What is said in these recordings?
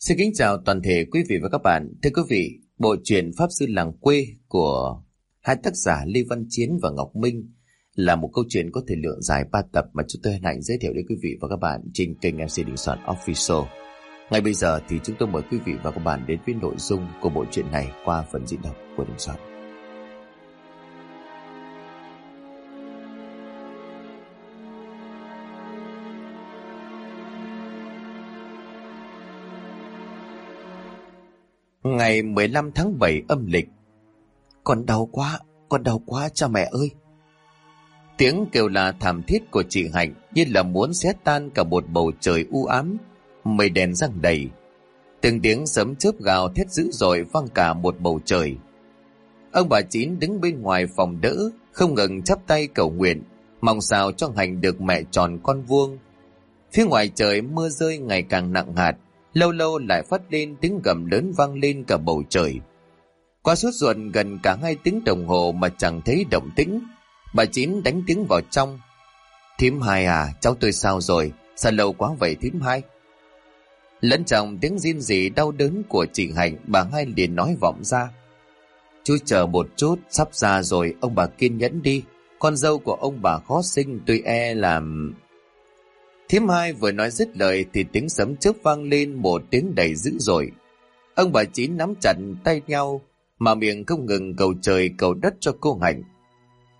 Xin kính chào toàn thể quý vị và các bạn. Thưa quý vị, bộ truyện Pháp Sư Làng Quê của hai tác giả Lê Văn Chiến và Ngọc Minh là một câu chuyện có thể lượng dài 3 tập mà chúng tôi hân hạnh giới thiệu đến quý vị và các bạn trên kênh MC Đình Soạn Official. Ngay bây giờ thì chúng tôi mời quý vị và các bạn đến với nội dung của bộ truyện này qua phần diễn đọc của Đình Soạn. Ngày 15 tháng 7 âm lịch Con đau quá, con đau quá cha mẹ ơi Tiếng kêu là thảm thiết của chị Hạnh như là muốn xé tan cả một bầu trời u ám, mây đèn răng đầy. Từng tiếng sấm chớp gào thét dữ dội vang cả một bầu trời. Ông bà Chín đứng bên ngoài phòng đỡ, không ngừng chắp tay cầu nguyện, mong sao cho Hạnh được mẹ tròn con vuông. Phía ngoài trời mưa rơi ngày càng nặng hạt, lâu lâu lại phát lên tiếng gầm lớn vang lên cả bầu trời. Qua suốt ruột gần cả hai tiếng đồng hồ mà chẳng thấy động tĩnh, bà Chín đánh tiếng vào trong. Thím hai à, cháu tôi sao rồi, sao lâu quá vậy thím hai? Lẫn trong tiếng riêng gì đau đớn của chị Hạnh, bà hai liền nói vọng ra. Chú chờ một chút, sắp ra rồi, ông bà kiên nhẫn đi. Con dâu của ông bà khó sinh, tôi e làm... Thiếm hai vừa nói dứt lời thì tiếng sấm chớp vang lên một tiếng đầy dữ dội. Ông bà Chín nắm chặt tay nhau mà miệng không ngừng cầu trời cầu đất cho cô Hạnh.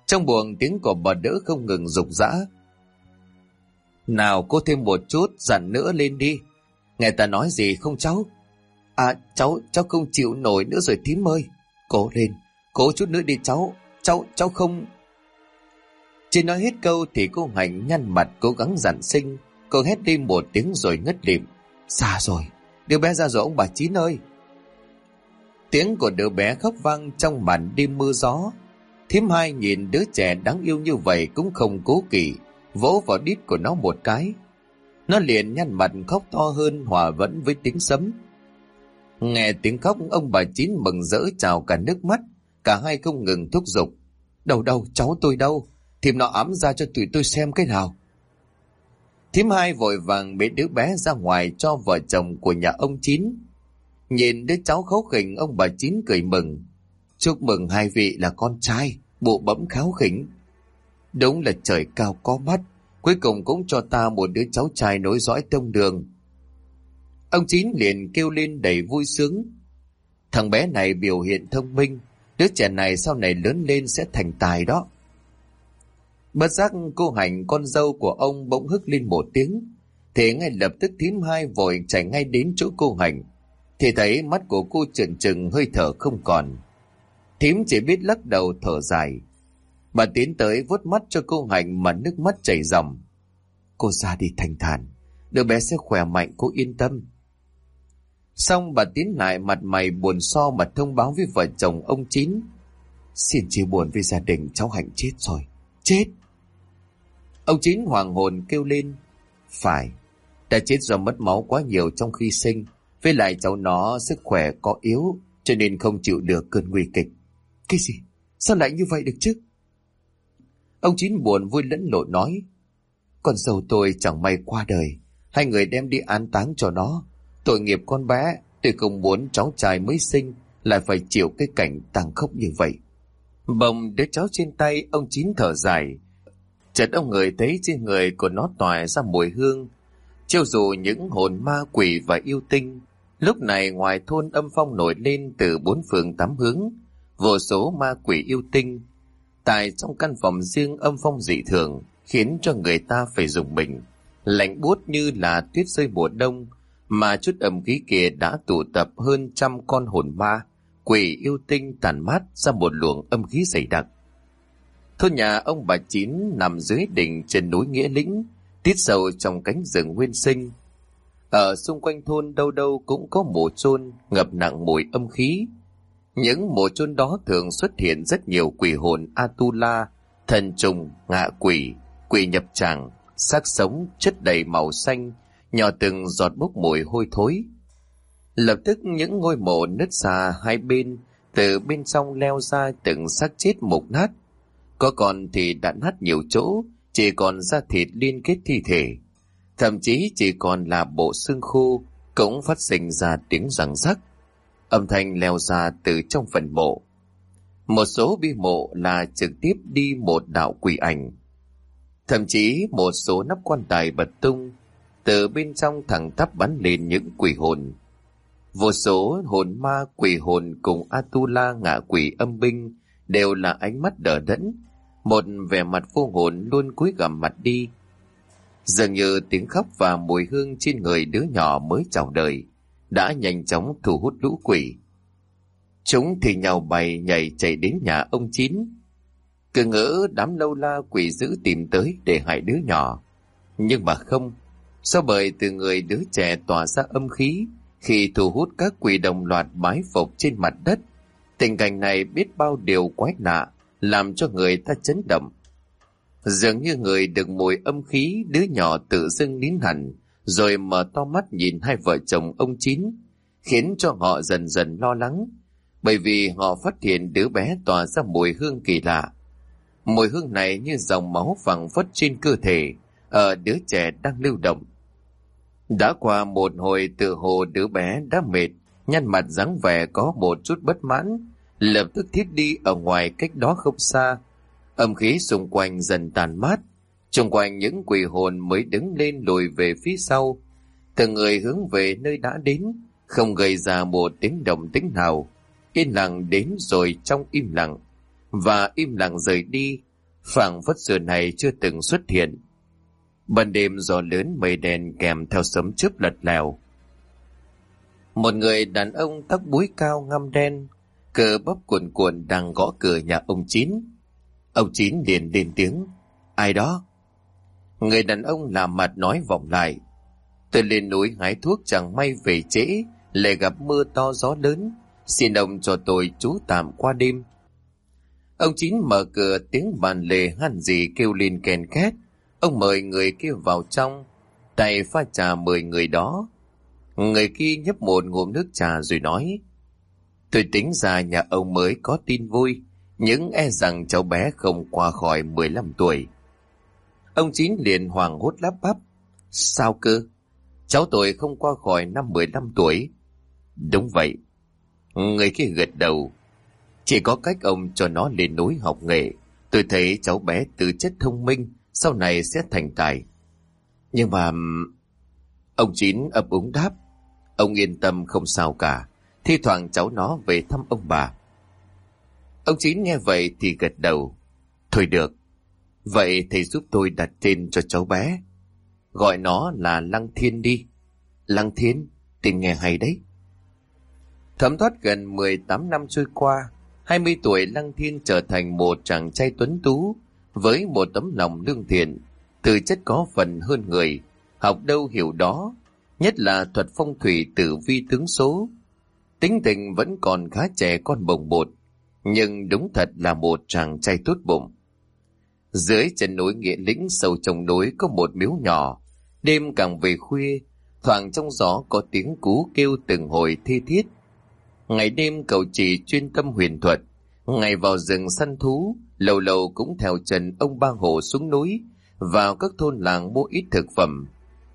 Trong buồng tiếng của bà đỡ không ngừng rục rã. Nào cô thêm một chút dặn nữa lên đi. Nghe ta nói gì không cháu? À cháu, cháu không chịu nổi nữa rồi thím ơi. Cố lên, cố chút nữa đi cháu. Cháu, cháu không... Chỉ nói hết câu thì cô Hạnh nhăn mặt cố gắng dặn sinh. Cô hét đi một tiếng rồi ngất lịm. Xa rồi, đứa bé ra rồi ông bà Chín ơi. Tiếng của đứa bé khóc vang trong màn đêm mưa gió. Thím hai nhìn đứa trẻ đáng yêu như vậy cũng không cố kỵ, vỗ vào đít của nó một cái. Nó liền nhăn mặt khóc to hơn hòa vẫn với tiếng sấm. Nghe tiếng khóc ông bà Chín mừng rỡ trào cả nước mắt, cả hai không ngừng thúc giục. đầu đâu, cháu tôi đâu, thím nó ấm ra cho tụi tôi xem cái nào. Thím hai vội vàng bế đứa bé ra ngoài cho vợ chồng của nhà ông Chín. Nhìn đứa cháu khấu khỉnh ông bà Chín cười mừng. Chúc mừng hai vị là con trai, bộ bấm kháo khỉnh. Đúng là trời cao có mắt, cuối cùng cũng cho ta một đứa cháu trai nối dõi tông đường. Ông Chín liền kêu lên đầy vui sướng. Thằng bé này biểu hiện thông minh, đứa trẻ này sau này lớn lên sẽ thành tài đó. Bất giác cô hành con dâu của ông bỗng hức lên một tiếng. Thế ngay lập tức thím hai vội chạy ngay đến chỗ cô hành. Thì thấy mắt của cô trợn trừng, hơi thở không còn. Thím chỉ biết lắc đầu thở dài. Bà tiến tới vuốt mắt cho cô hành mà nước mắt chảy ròng. Cô ra đi thành thản. Đứa bé sẽ khỏe mạnh, cô yên tâm. Xong bà tiến lại mặt mày buồn so mà thông báo với vợ chồng ông Chín. Xin chia buồn với gia đình cháu Hạnh chết rồi. Chết! Ông Chín hoàng hồn kêu lên. Phải, đã chết do mất máu quá nhiều trong khi sinh. Với lại cháu nó sức khỏe có yếu cho nên không chịu được cơn nguy kịch. Cái gì? Sao lại như vậy được chứ? Ông Chín buồn vui lẫn lộn nói. Con dâu tôi chẳng may qua đời. Hai người đem đi an táng cho nó. Tội nghiệp con bé, tôi không muốn cháu trai mới sinh lại phải chịu cái cảnh tàn khốc như vậy. Bồng đứa cháu trên tay, ông Chín thở dài. Chợt ông người thấy trên người của nó tỏa ra mùi hương. Chiêu dù những hồn ma quỷ và yêu tinh, lúc này ngoài thôn âm phong nổi lên từ bốn phường tám hướng, vô số ma quỷ yêu tinh. Tại trong căn phòng riêng âm phong dị thường, khiến cho người ta phải dùng mình. Lạnh buốt như là tuyết rơi mùa đông, mà chút âm khí kia đã tụ tập hơn trăm con hồn ma, quỷ yêu tinh tàn mát ra một luồng âm khí dày đặc. Thôn nhà ông bà Chín nằm dưới đỉnh trên núi Nghĩa Lĩnh, tít sâu trong cánh rừng nguyên sinh. Ở xung quanh thôn đâu đâu cũng có mộ chôn ngập nặng mùi âm khí. Những mộ chôn đó thường xuất hiện rất nhiều quỷ hồn Atula, thần trùng, ngạ quỷ, quỷ nhập tràng, xác sống chất đầy màu xanh, nhỏ từng giọt bốc mùi hôi thối. Lập tức những ngôi mộ nứt xa hai bên, từ bên trong leo ra từng xác chết mục nát. Có còn thì đã nát nhiều chỗ, chỉ còn da thịt liên kết thi thể. Thậm chí chỉ còn là bộ xương khô, cũng phát sinh ra tiếng răng rắc. Âm thanh leo ra từ trong phần mộ. Một số bi mộ là trực tiếp đi một đạo quỷ ảnh. Thậm chí một số nắp quan tài bật tung, từ bên trong thẳng tắp bắn lên những quỷ hồn. Vô số hồn ma quỷ hồn cùng Atula ngạ quỷ âm binh đều là ánh mắt đờ đẫn, một vẻ mặt vô hồn luôn cúi gằm mặt đi. Dường như tiếng khóc và mùi hương trên người đứa nhỏ mới chào đời đã nhanh chóng thu hút lũ quỷ. Chúng thì nhào bày nhảy chạy đến nhà ông Chín. Cứ ngỡ đám lâu la quỷ dữ tìm tới để hại đứa nhỏ. Nhưng mà không, do bởi từ người đứa trẻ tỏa ra âm khí khi thu hút các quỷ đồng loạt bái phục trên mặt đất. Tình cảnh này biết bao điều quái lạ, làm cho người ta chấn động. Dường như người được mùi âm khí đứa nhỏ tự dưng nín hẳn, rồi mở to mắt nhìn hai vợ chồng ông Chín, khiến cho họ dần dần lo lắng, bởi vì họ phát hiện đứa bé tỏa ra mùi hương kỳ lạ. Mùi hương này như dòng máu phẳng phất trên cơ thể, ở đứa trẻ đang lưu động. Đã qua một hồi tự hồ đứa bé đã mệt, nhăn mặt dáng vẻ có một chút bất mãn, lập tức thiết đi ở ngoài cách đó không xa. Âm khí xung quanh dần tàn mát, xung quanh những quỷ hồn mới đứng lên lùi về phía sau. Từng người hướng về nơi đã đến, không gây ra một tiếng động tính nào. Yên lặng đến rồi trong im lặng, và im lặng rời đi, phảng phất xưa này chưa từng xuất hiện. Ban đêm gió lớn mây đen kèm theo sấm chớp lật lèo. Một người đàn ông tóc búi cao ngăm đen, cờ bắp cuồn cuộn đang gõ cửa nhà ông Chín. Ông Chín liền lên tiếng. Ai đó? Người đàn ông làm mặt nói vọng lại. Tôi lên núi hái thuốc chẳng may về trễ, lại gặp mưa to gió lớn. Xin ông cho tôi trú tạm qua đêm. Ông Chín mở cửa tiếng bàn lề hăn gì kêu lên kèn két. Ông mời người kia vào trong, tay pha trà mời người đó. Người kia nhấp một ngụm nước trà rồi nói, Tôi tính ra nhà ông mới có tin vui, những e rằng cháu bé không qua khỏi 15 tuổi. Ông Chín liền hoàng hốt lắp bắp. Sao cơ? Cháu tôi không qua khỏi năm 15 tuổi. Đúng vậy. Người kia gật đầu. Chỉ có cách ông cho nó lên núi học nghề. Tôi thấy cháu bé tư chất thông minh, sau này sẽ thành tài. Nhưng mà... Ông Chín ấp úng đáp. Ông yên tâm không sao cả. Thi thoảng cháu nó về thăm ông bà. Ông Chín nghe vậy thì gật đầu. Thôi được. Vậy thầy giúp tôi đặt tên cho cháu bé. Gọi nó là Lăng Thiên đi. Lăng Thiên, tên nghe hay đấy. Thấm thoát gần 18 năm trôi qua, 20 tuổi Lăng Thiên trở thành một chàng trai tuấn tú, với một tấm lòng lương thiện, từ chất có phần hơn người, học đâu hiểu đó, nhất là thuật phong thủy tử vi tướng số. Tính tình vẫn còn khá trẻ con bồng bột, nhưng đúng thật là một chàng trai tốt bụng. Dưới chân núi Nghĩa Lĩnh sâu trong núi có một miếu nhỏ, đêm càng về khuya, thoảng trong gió có tiếng cú kêu từng hồi thi thiết. Ngày đêm cậu chỉ chuyên tâm huyền thuật, ngày vào rừng săn thú, lâu lâu cũng theo chân ông ba hồ xuống núi, vào các thôn làng mua ít thực phẩm,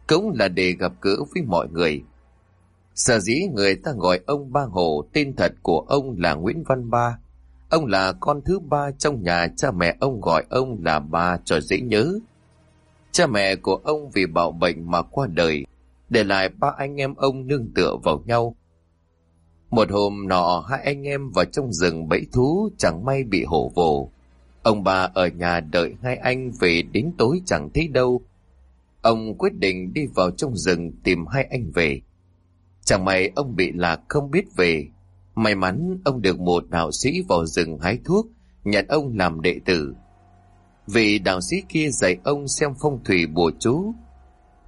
cũng là để gặp gỡ với mọi người. Sở dĩ người ta gọi ông ba hồ tên thật của ông là Nguyễn Văn Ba. Ông là con thứ ba trong nhà cha mẹ ông gọi ông là ba cho dễ nhớ. Cha mẹ của ông vì bạo bệnh mà qua đời, để lại ba anh em ông nương tựa vào nhau. Một hôm nọ hai anh em vào trong rừng bẫy thú chẳng may bị hổ vồ. Ông bà ở nhà đợi hai anh về đến tối chẳng thấy đâu. Ông quyết định đi vào trong rừng tìm hai anh về. Chẳng may ông bị lạc không biết về. May mắn ông được một đạo sĩ vào rừng hái thuốc, nhận ông làm đệ tử. Vì đạo sĩ kia dạy ông xem phong thủy bùa chú.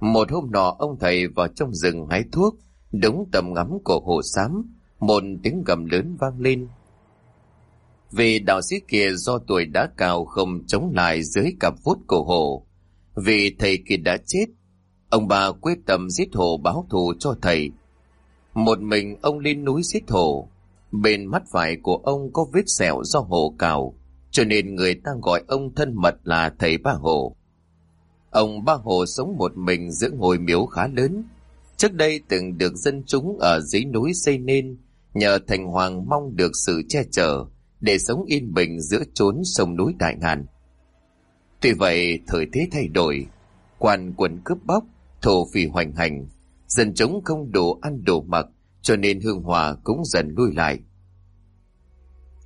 Một hôm nọ ông thầy vào trong rừng hái thuốc, đúng tầm ngắm của hồ xám, một tiếng gầm lớn vang lên. Vì đạo sĩ kia do tuổi đã cao không chống lại dưới cặp vuốt cổ hồ. Vì thầy kia đã chết, ông bà quyết tâm giết hồ báo thù cho thầy. Một mình ông lên núi giết hồ, bên mắt phải của ông có vết sẹo do hồ cào, cho nên người ta gọi ông thân mật là thầy ba hồ. Ông ba hồ sống một mình giữa ngôi miếu khá lớn. Trước đây từng được dân chúng ở dưới núi xây nên, nhờ thành hoàng mong được sự che chở để sống yên bình giữa chốn sông núi đại ngàn. Tuy vậy, thời thế thay đổi, quan quân cướp bóc, thổ phỉ hoành hành, dân chúng không đủ ăn đủ mặc, cho nên hương hòa cũng dần lui lại.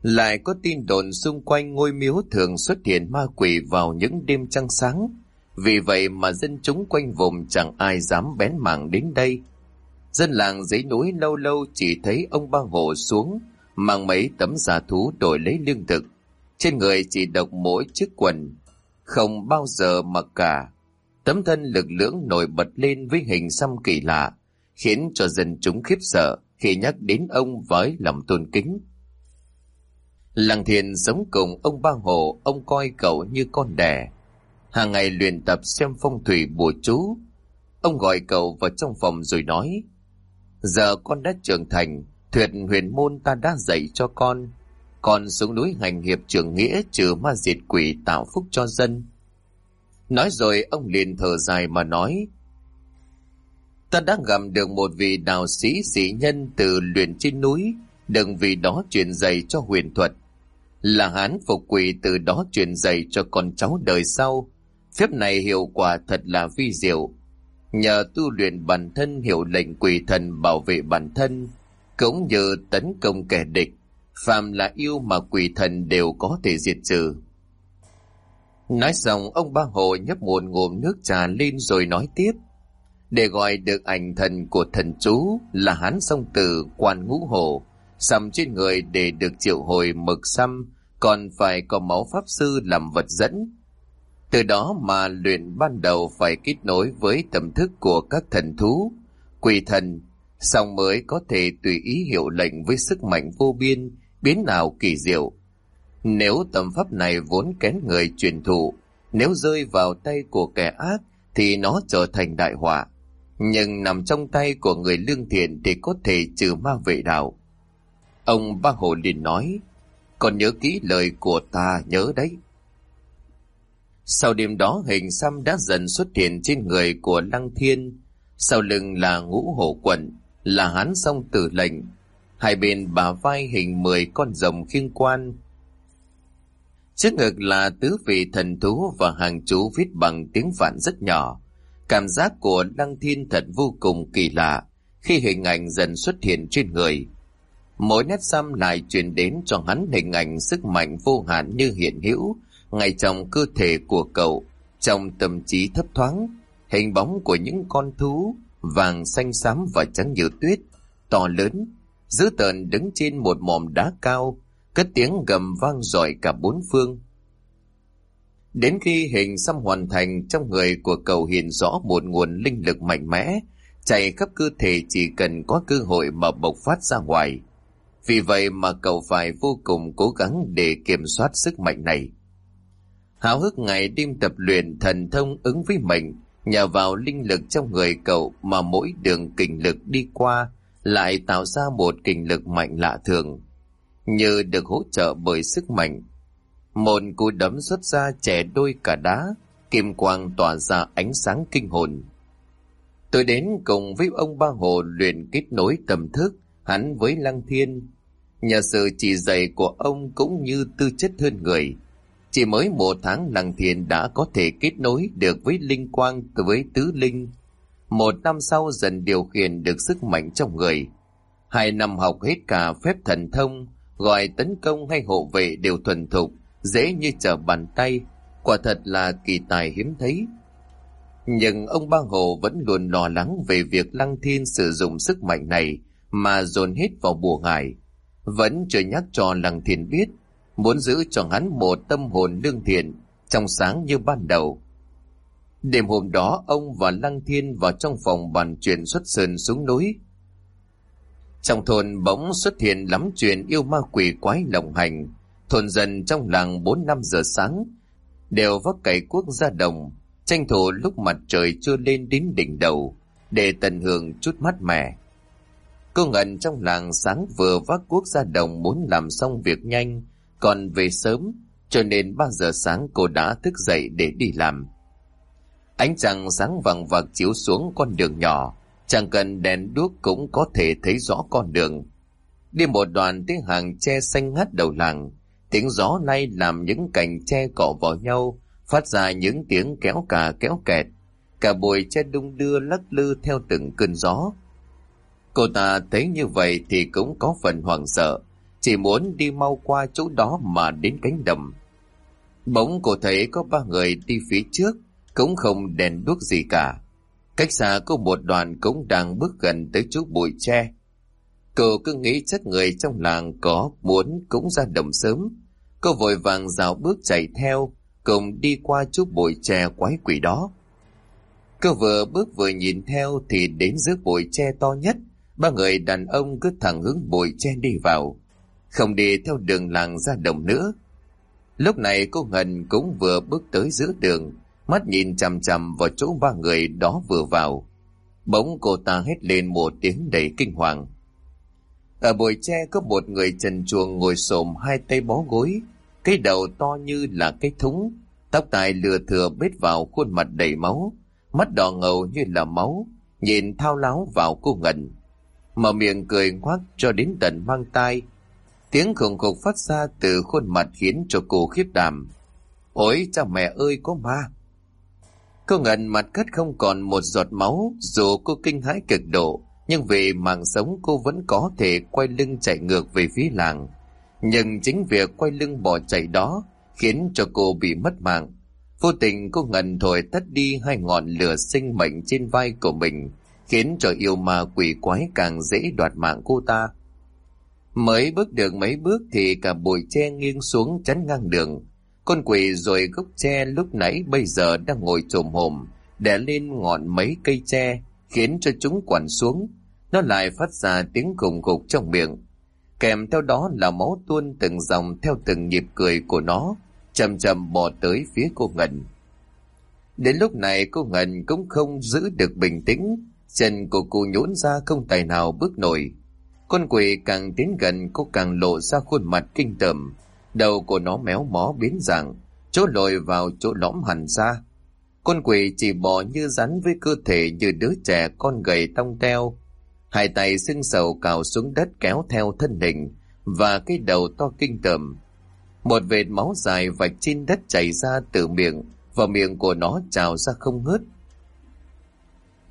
Lại có tin đồn xung quanh ngôi miếu thường xuất hiện ma quỷ vào những đêm trăng sáng, vì vậy mà dân chúng quanh vùng chẳng ai dám bén mảng đến đây. Dân làng dưới núi lâu lâu chỉ thấy ông ba hộ xuống, mang mấy tấm giả thú đổi lấy lương thực. Trên người chỉ độc mỗi chiếc quần, không bao giờ mặc cả. Tấm thân lực lưỡng nổi bật lên với hình xăm kỳ lạ, khiến cho dân chúng khiếp sợ khi nhắc đến ông với lòng tôn kính. Lăng thiền sống cùng ông ba hồ ông coi cậu như con đẻ. Hàng ngày luyện tập xem phong thủy bùa chú. Ông gọi cậu vào trong phòng rồi nói, Giờ con đã trưởng thành, thuyệt huyền môn ta đã dạy cho con. Con xuống núi hành hiệp trưởng nghĩa trừ ma diệt quỷ tạo phúc cho dân. Nói rồi ông liền thở dài mà nói, Ta đã gặp được một vị đạo sĩ sĩ nhân từ luyện trên núi, đừng vì đó truyền dạy cho huyền thuật. Là hán phục quỷ từ đó truyền dạy cho con cháu đời sau. Phép này hiệu quả thật là vi diệu. Nhờ tu luyện bản thân hiểu lệnh quỷ thần bảo vệ bản thân, cũng như tấn công kẻ địch, phàm là yêu mà quỷ thần đều có thể diệt trừ. Nói xong, ông ba hồ nhấp một ngụm nước trà lên rồi nói tiếp. Để gọi được ảnh thần của thần chú là hán song tử quan ngũ hồ, xăm trên người để được triệu hồi mực xăm, còn phải có máu pháp sư làm vật dẫn. Từ đó mà luyện ban đầu phải kết nối với tâm thức của các thần thú, quỷ thần, xong mới có thể tùy ý hiệu lệnh với sức mạnh vô biên, biến nào kỳ diệu. Nếu tầm pháp này vốn kén người truyền thụ, nếu rơi vào tay của kẻ ác thì nó trở thành đại họa. Nhưng nằm trong tay của người lương thiện thì có thể trừ ma vệ đạo. Ông Ba Hồ liền nói, còn nhớ kỹ lời của ta nhớ đấy. Sau đêm đó hình xăm đã dần xuất hiện trên người của Lăng Thiên, sau lưng là ngũ hổ quận, là hán song tử lệnh, hai bên bà vai hình mười con rồng khiêng quan. Trước ngực là tứ vị thần thú và hàng chú viết bằng tiếng phản rất nhỏ. Cảm giác của đăng Thiên thật vô cùng kỳ lạ khi hình ảnh dần xuất hiện trên người. Mỗi nét xăm lại truyền đến cho hắn hình ảnh sức mạnh vô hạn như hiện hữu ngay trong cơ thể của cậu, trong tâm trí thấp thoáng, hình bóng của những con thú vàng xanh xám và trắng như tuyết, to lớn, dữ tợn đứng trên một mỏm đá cao, cất tiếng gầm vang dội cả bốn phương. Đến khi hình xăm hoàn thành trong người của cầu hiện rõ một nguồn linh lực mạnh mẽ, chạy khắp cơ thể chỉ cần có cơ hội mà bộc phát ra ngoài. Vì vậy mà cậu phải vô cùng cố gắng để kiểm soát sức mạnh này. Hào hức ngày đêm tập luyện thần thông ứng với mình, nhờ vào linh lực trong người cậu mà mỗi đường kình lực đi qua lại tạo ra một kình lực mạnh lạ thường, như được hỗ trợ bởi sức mạnh. Một cú đấm xuất ra trẻ đôi cả đá, kim quang tỏa ra ánh sáng kinh hồn. Tôi đến cùng với ông Ba Hồ luyện kết nối tầm thức, hắn với Lăng Thiên. Nhờ sự chỉ dạy của ông cũng như tư chất hơn người, chỉ mới một tháng Lăng Thiên đã có thể kết nối được với linh quang với tứ linh. Một năm sau dần điều khiển được sức mạnh trong người. Hai năm học hết cả phép thần thông, gọi tấn công hay hộ vệ đều thuần thục, dễ như trở bàn tay, quả thật là kỳ tài hiếm thấy. Nhưng ông Ba Hồ vẫn luôn lo lắng về việc Lăng Thiên sử dụng sức mạnh này mà dồn hết vào bùa ngải. Vẫn chưa nhắc cho Lăng Thiên biết muốn giữ cho hắn một tâm hồn lương thiện, trong sáng như ban đầu. Đêm hôm đó, ông và Lăng Thiên vào trong phòng bàn chuyện xuất sơn xuống núi. Trong thôn bỗng xuất hiện lắm chuyện yêu ma quỷ quái lộng hành. Thôn dân trong làng 4 năm giờ sáng đều vác cày cuốc ra đồng, tranh thủ lúc mặt trời chưa lên đến đỉnh đầu để tận hưởng chút mát mẻ. Cô Ngân trong làng sáng vừa vác cuốc ra đồng muốn làm xong việc nhanh còn về sớm, cho nên 3 giờ sáng cô đã thức dậy để đi làm. Ánh trăng sáng vàng vạc chiếu xuống con đường nhỏ, Chẳng cần đèn đuốc cũng có thể thấy rõ con đường. Đi một đoạn tiếng hàng tre xanh ngắt đầu làng, tiếng gió lay làm những cành tre cọ vào nhau, phát ra những tiếng kéo cà kéo kẹt. Cả bụi tre đung đưa lắc lư theo từng cơn gió. Cô ta thấy như vậy thì cũng có phần hoảng sợ, chỉ muốn đi mau qua chỗ đó mà đến cánh đầm. Bỗng cô thấy có ba người đi phía trước, cũng không đèn đuốc gì cả. Cách xa có một đoàn cũng đang bước gần tới chỗ bụi tre. Cô cứ nghĩ chắc người trong làng có muốn cũng ra đồng sớm. Cô vội vàng rào bước chạy theo, cùng đi qua chút bụi tre quái quỷ đó. Cô vừa bước vừa nhìn theo thì đến giữa bụi tre to nhất, ba người đàn ông cứ thẳng hướng bụi tre đi vào. Không đi theo đường làng ra đồng nữa. Lúc này cô Ngân cũng vừa bước tới giữa đường, mắt nhìn chằm chằm vào chỗ ba người đó vừa vào. Bỗng cô ta hét lên một tiếng đầy kinh hoàng. Ở bồi tre có một người trần chuồng ngồi xổm hai tay bó gối, cái đầu to như là cái thúng, tóc tai lừa thừa bết vào khuôn mặt đầy máu, mắt đỏ ngầu như là máu, nhìn thao láo vào cô ngẩn. Mở miệng cười ngoác cho đến tận mang tai. Tiếng khủng khục phát ra từ khuôn mặt khiến cho cô khiếp đảm. Ôi cha mẹ ơi có ma! Cô ngần mặt cất không còn một giọt máu, dù cô kinh hãi cực độ, nhưng vì mạng sống cô vẫn có thể quay lưng chạy ngược về phía làng. Nhưng chính việc quay lưng bỏ chạy đó khiến cho cô bị mất mạng. Vô tình cô ngần thổi tắt đi hai ngọn lửa sinh mệnh trên vai của mình, khiến cho yêu ma quỷ quái càng dễ đoạt mạng cô ta. Mới bước được mấy bước thì cả bụi tre nghiêng xuống chắn ngang đường, con quỷ rồi gốc tre lúc nãy bây giờ đang ngồi trồm hồm, đè lên ngọn mấy cây tre, khiến cho chúng quằn xuống. Nó lại phát ra tiếng gồng gục trong miệng. Kèm theo đó là máu tuôn từng dòng theo từng nhịp cười của nó, chậm chậm bò tới phía cô Ngân. Đến lúc này cô Ngân cũng không giữ được bình tĩnh, chân của cô nhũn ra không tài nào bước nổi. Con quỷ càng tiến gần cô càng lộ ra khuôn mặt kinh tởm, Đầu của nó méo mó biến dạng, chỗ lồi vào chỗ lõm hẳn ra. Con quỷ chỉ bò như rắn với cơ thể như đứa trẻ con gầy tông teo. Hai tay sưng sầu cào xuống đất kéo theo thân hình và cái đầu to kinh tởm. Một vệt máu dài vạch trên đất chảy ra từ miệng và miệng của nó trào ra không ngớt.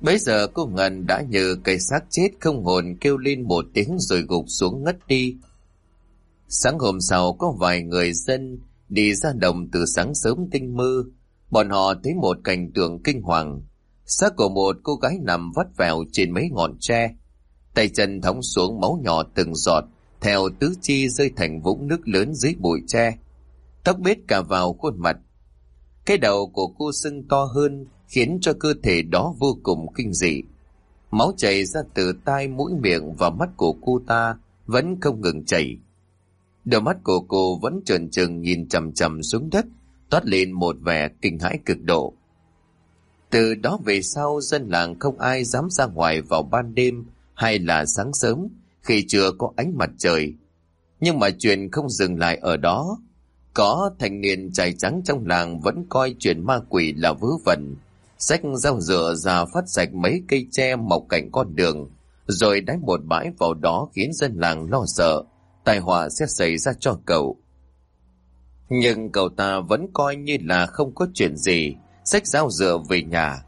Bây giờ cô Ngân đã nhờ cây xác chết không hồn kêu lên một tiếng rồi gục xuống ngất đi. Sáng hôm sau có vài người dân đi ra đồng từ sáng sớm tinh mơ. Bọn họ thấy một cảnh tượng kinh hoàng. Xác của một cô gái nằm vắt vẹo trên mấy ngọn tre. Tay chân thóng xuống máu nhỏ từng giọt, theo tứ chi rơi thành vũng nước lớn dưới bụi tre. Tóc bết cả vào khuôn mặt. Cái đầu của cô sưng to hơn, khiến cho cơ thể đó vô cùng kinh dị. Máu chảy ra từ tai mũi miệng và mắt của cô ta vẫn không ngừng chảy. Đôi mắt của cô vẫn trần trừng nhìn chầm chầm xuống đất, toát lên một vẻ kinh hãi cực độ. Từ đó về sau dân làng không ai dám ra ngoài vào ban đêm hay là sáng sớm khi chưa có ánh mặt trời. Nhưng mà chuyện không dừng lại ở đó. Có thanh niên trai trắng trong làng vẫn coi chuyện ma quỷ là vớ vẩn. Xách rau rửa ra phát sạch mấy cây tre mọc cạnh con đường, rồi đánh một bãi vào đó khiến dân làng lo sợ tai họa sẽ xảy ra cho cậu. Nhưng cậu ta vẫn coi như là không có chuyện gì, xách dao dựa về nhà.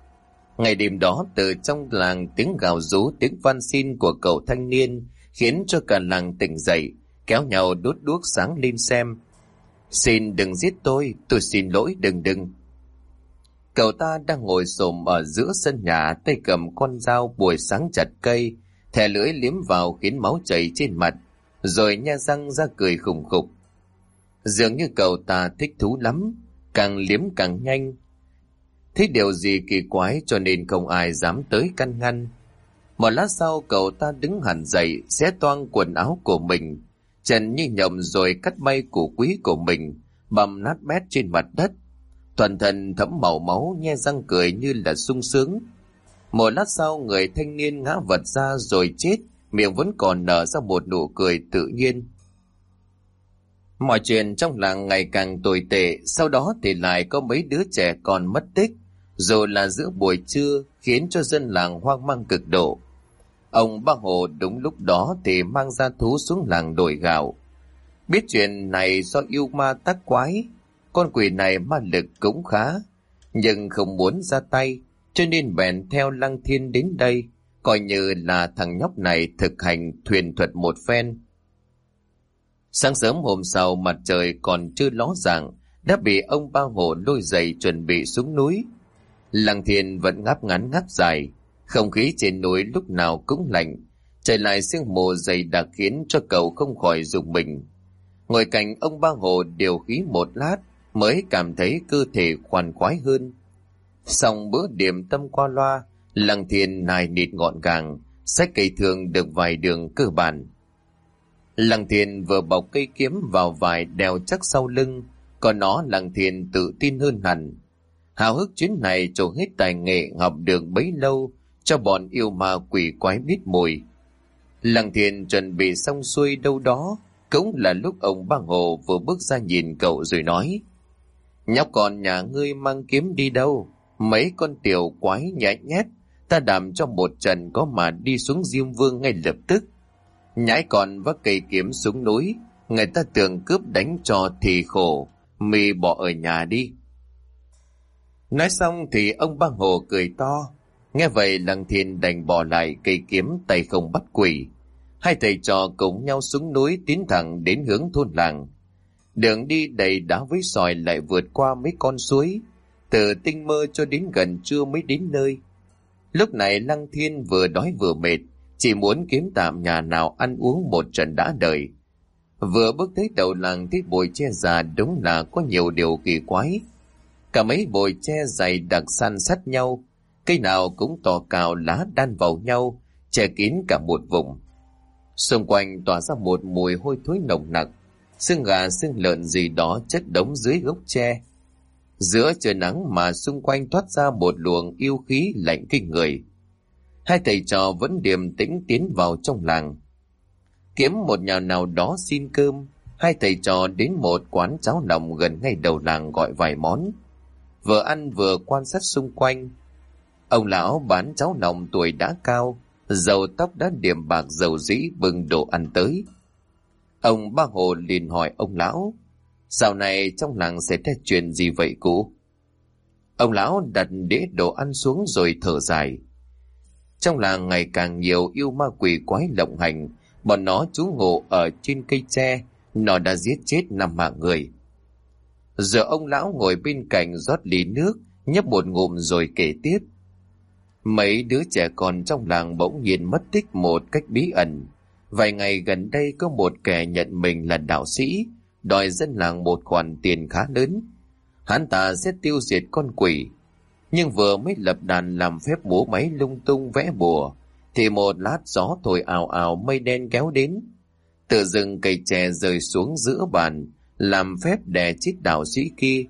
Ngày đêm đó từ trong làng tiếng gào rú tiếng van xin của cậu thanh niên khiến cho cả làng tỉnh dậy, kéo nhau đốt đuốc sáng lên xem. Xin đừng giết tôi, tôi xin lỗi đừng đừng. Cậu ta đang ngồi xổm ở giữa sân nhà tay cầm con dao buổi sáng chặt cây, thẻ lưỡi liếm vào khiến máu chảy trên mặt rồi nha răng ra cười khùng khục. Dường như cậu ta thích thú lắm, càng liếm càng nhanh. thấy điều gì kỳ quái cho nên không ai dám tới căn ngăn. Một lát sau cậu ta đứng hẳn dậy, xé toang quần áo của mình, chân như nhộng rồi cắt bay củ quý của mình, bầm nát bét trên mặt đất. Toàn thân thấm màu máu, nhe răng cười như là sung sướng. Một lát sau người thanh niên ngã vật ra rồi chết, miệng vẫn còn nở ra một nụ cười tự nhiên. Mọi chuyện trong làng ngày càng tồi tệ, sau đó thì lại có mấy đứa trẻ còn mất tích. Dù là giữa buổi trưa khiến cho dân làng hoang mang cực độ. Ông bác Hồ đúng lúc đó thì mang ra thú xuống làng đổi gạo. Biết chuyện này do yêu ma tác quái, con quỷ này ma lực cũng khá, nhưng không muốn ra tay, cho nên bèn theo Lăng Thiên đến đây, coi như là thằng nhóc này thực hành thuyền thuật một phen. Sáng sớm hôm sau mặt trời còn chưa ló dạng, đã bị ông ba hồ lôi giày chuẩn bị xuống núi. Lăng Thiên vẫn ngáp ngắn ngáp dài, không khí trên núi lúc nào cũng lạnh, trời lại sương mù dày đặc khiến cho cậu không khỏi dùng mình. Ngồi cạnh ông ba hồ điều khí một lát mới cảm thấy cơ thể khoan khoái hơn. Xong bữa điểm tâm qua loa, Lăng Thiên nài nịt gọn gàng, sách cây thường được vài đường cơ bản. Lăng Thiên vừa bọc cây kiếm vào vài đeo chắc sau lưng, còn nó Lăng Thiên tự tin hơn hẳn. Hào hức chuyến này trổ hết tài nghệ học được bấy lâu cho bọn yêu ma quỷ quái biết mùi. Lăng Thiên chuẩn bị xong xuôi đâu đó, cũng là lúc ông bang hồ vừa bước ra nhìn cậu rồi nói. Nhóc con nhà ngươi mang kiếm đi đâu? Mấy con tiểu quái nhãi nhét, ta đảm cho một trận có mà đi xuống Diêm Vương ngay lập tức. Nhãi còn vác cây kiếm xuống núi, người ta tưởng cướp đánh cho thì khổ, mì bỏ ở nhà đi. Nói xong thì ông băng hồ cười to, nghe vậy lăng thiên đành bỏ lại cây kiếm tay không bắt quỷ. Hai thầy trò cùng nhau xuống núi tiến thẳng đến hướng thôn làng. Đường đi đầy đá với sỏi lại vượt qua mấy con suối, từ tinh mơ cho đến gần trưa mới đến nơi. Lúc này Lăng Thiên vừa đói vừa mệt, chỉ muốn kiếm tạm nhà nào ăn uống một trận đã đời. Vừa bước tới đầu làng thấy bồi che già đúng là có nhiều điều kỳ quái. Cả mấy bồi che dày đặc san sát nhau, cây nào cũng tỏ cào lá đan vào nhau, che kín cả một vùng. Xung quanh tỏa ra một mùi hôi thối nồng nặc, xương gà xương lợn gì đó chất đống dưới gốc tre. Giữa trời nắng mà xung quanh thoát ra một luồng yêu khí lạnh kinh người. Hai thầy trò vẫn điềm tĩnh tiến vào trong làng. Kiếm một nhà nào đó xin cơm, hai thầy trò đến một quán cháo nồng gần ngay đầu làng gọi vài món. Vừa ăn vừa quan sát xung quanh. Ông lão bán cháo nồng tuổi đã cao, dầu tóc đã điểm bạc dầu dĩ bưng đồ ăn tới. Ông ba hồ liền hỏi ông lão, Dạo này trong làng xảy ra chuyện gì vậy cụ? Ông lão đặt đĩa đồ ăn xuống rồi thở dài. Trong làng ngày càng nhiều yêu ma quỷ quái lộng hành, bọn nó trú ngụ ở trên cây tre, nó đã giết chết năm mạng người. Giờ ông lão ngồi bên cạnh rót ly nước, nhấp một ngụm rồi kể tiếp. Mấy đứa trẻ con trong làng bỗng nhiên mất tích một cách bí ẩn. Vài ngày gần đây có một kẻ nhận mình là đạo sĩ, đòi dân làng một khoản tiền khá lớn. Hắn ta sẽ tiêu diệt con quỷ. Nhưng vừa mới lập đàn làm phép múa máy lung tung vẽ bùa, thì một lát gió thổi ào ào mây đen kéo đến. từ rừng cây tre rơi xuống giữa bàn, làm phép đè chết đạo sĩ kia,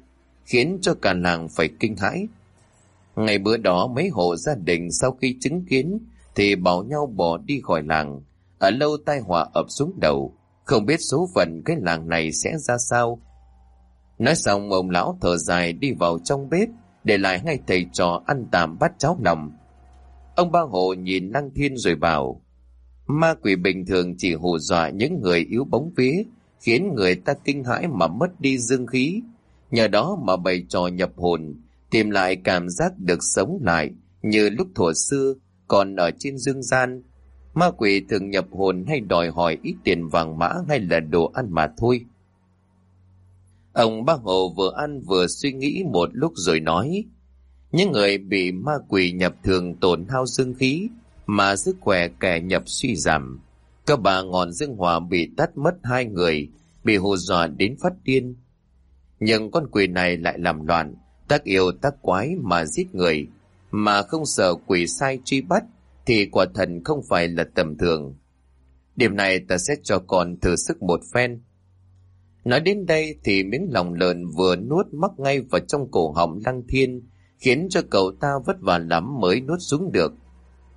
khiến cho cả làng phải kinh hãi. Ngày bữa đó mấy hộ gia đình sau khi chứng kiến thì bảo nhau bỏ đi khỏi làng, ở lâu tai họa ập xuống đầu, không biết số phận cái làng này sẽ ra sao. Nói xong ông lão thở dài đi vào trong bếp, để lại ngay thầy trò ăn tạm bát cháo nằm Ông ba hộ nhìn năng Thiên rồi bảo, ma quỷ bình thường chỉ hù dọa những người yếu bóng vía, khiến người ta kinh hãi mà mất đi dương khí. Nhờ đó mà bày trò nhập hồn, tìm lại cảm giác được sống lại như lúc thuở xưa còn ở trên dương gian Ma quỷ thường nhập hồn hay đòi hỏi ít tiền vàng mã hay là đồ ăn mà thôi. Ông bác Hồ vừa ăn vừa suy nghĩ một lúc rồi nói, những người bị ma quỷ nhập thường tổn hao dương khí, mà sức khỏe kẻ nhập suy giảm. Các bà ngọn dương hòa bị tắt mất hai người, bị hồ dọa đến phát điên. Nhưng con quỷ này lại làm loạn, tác yêu tác quái mà giết người, mà không sợ quỷ sai truy bắt, thì quả thần không phải là tầm thường. Điểm này ta sẽ cho con thử sức một phen. Nói đến đây thì miếng lòng lợn vừa nuốt mắc ngay vào trong cổ họng lăng thiên, khiến cho cậu ta vất vả lắm mới nuốt xuống được.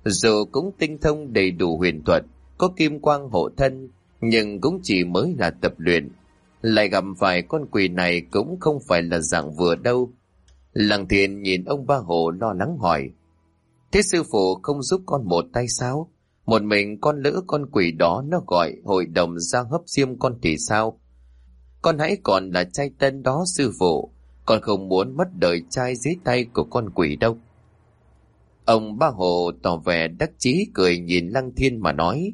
Dù cũng tinh thông đầy đủ huyền thuật, có kim quang hộ thân, nhưng cũng chỉ mới là tập luyện. Lại gặp phải con quỷ này cũng không phải là dạng vừa đâu. Lăng thiên nhìn ông ba hồ lo lắng hỏi. Thế sư phụ không giúp con một tay sao? Một mình con lỡ con quỷ đó nó gọi hội đồng ra hấp diêm con thì sao? Con hãy còn là trai tân đó sư phụ. Con không muốn mất đời trai dưới tay của con quỷ đâu. Ông ba hồ tỏ vẻ đắc chí cười nhìn lăng thiên mà nói.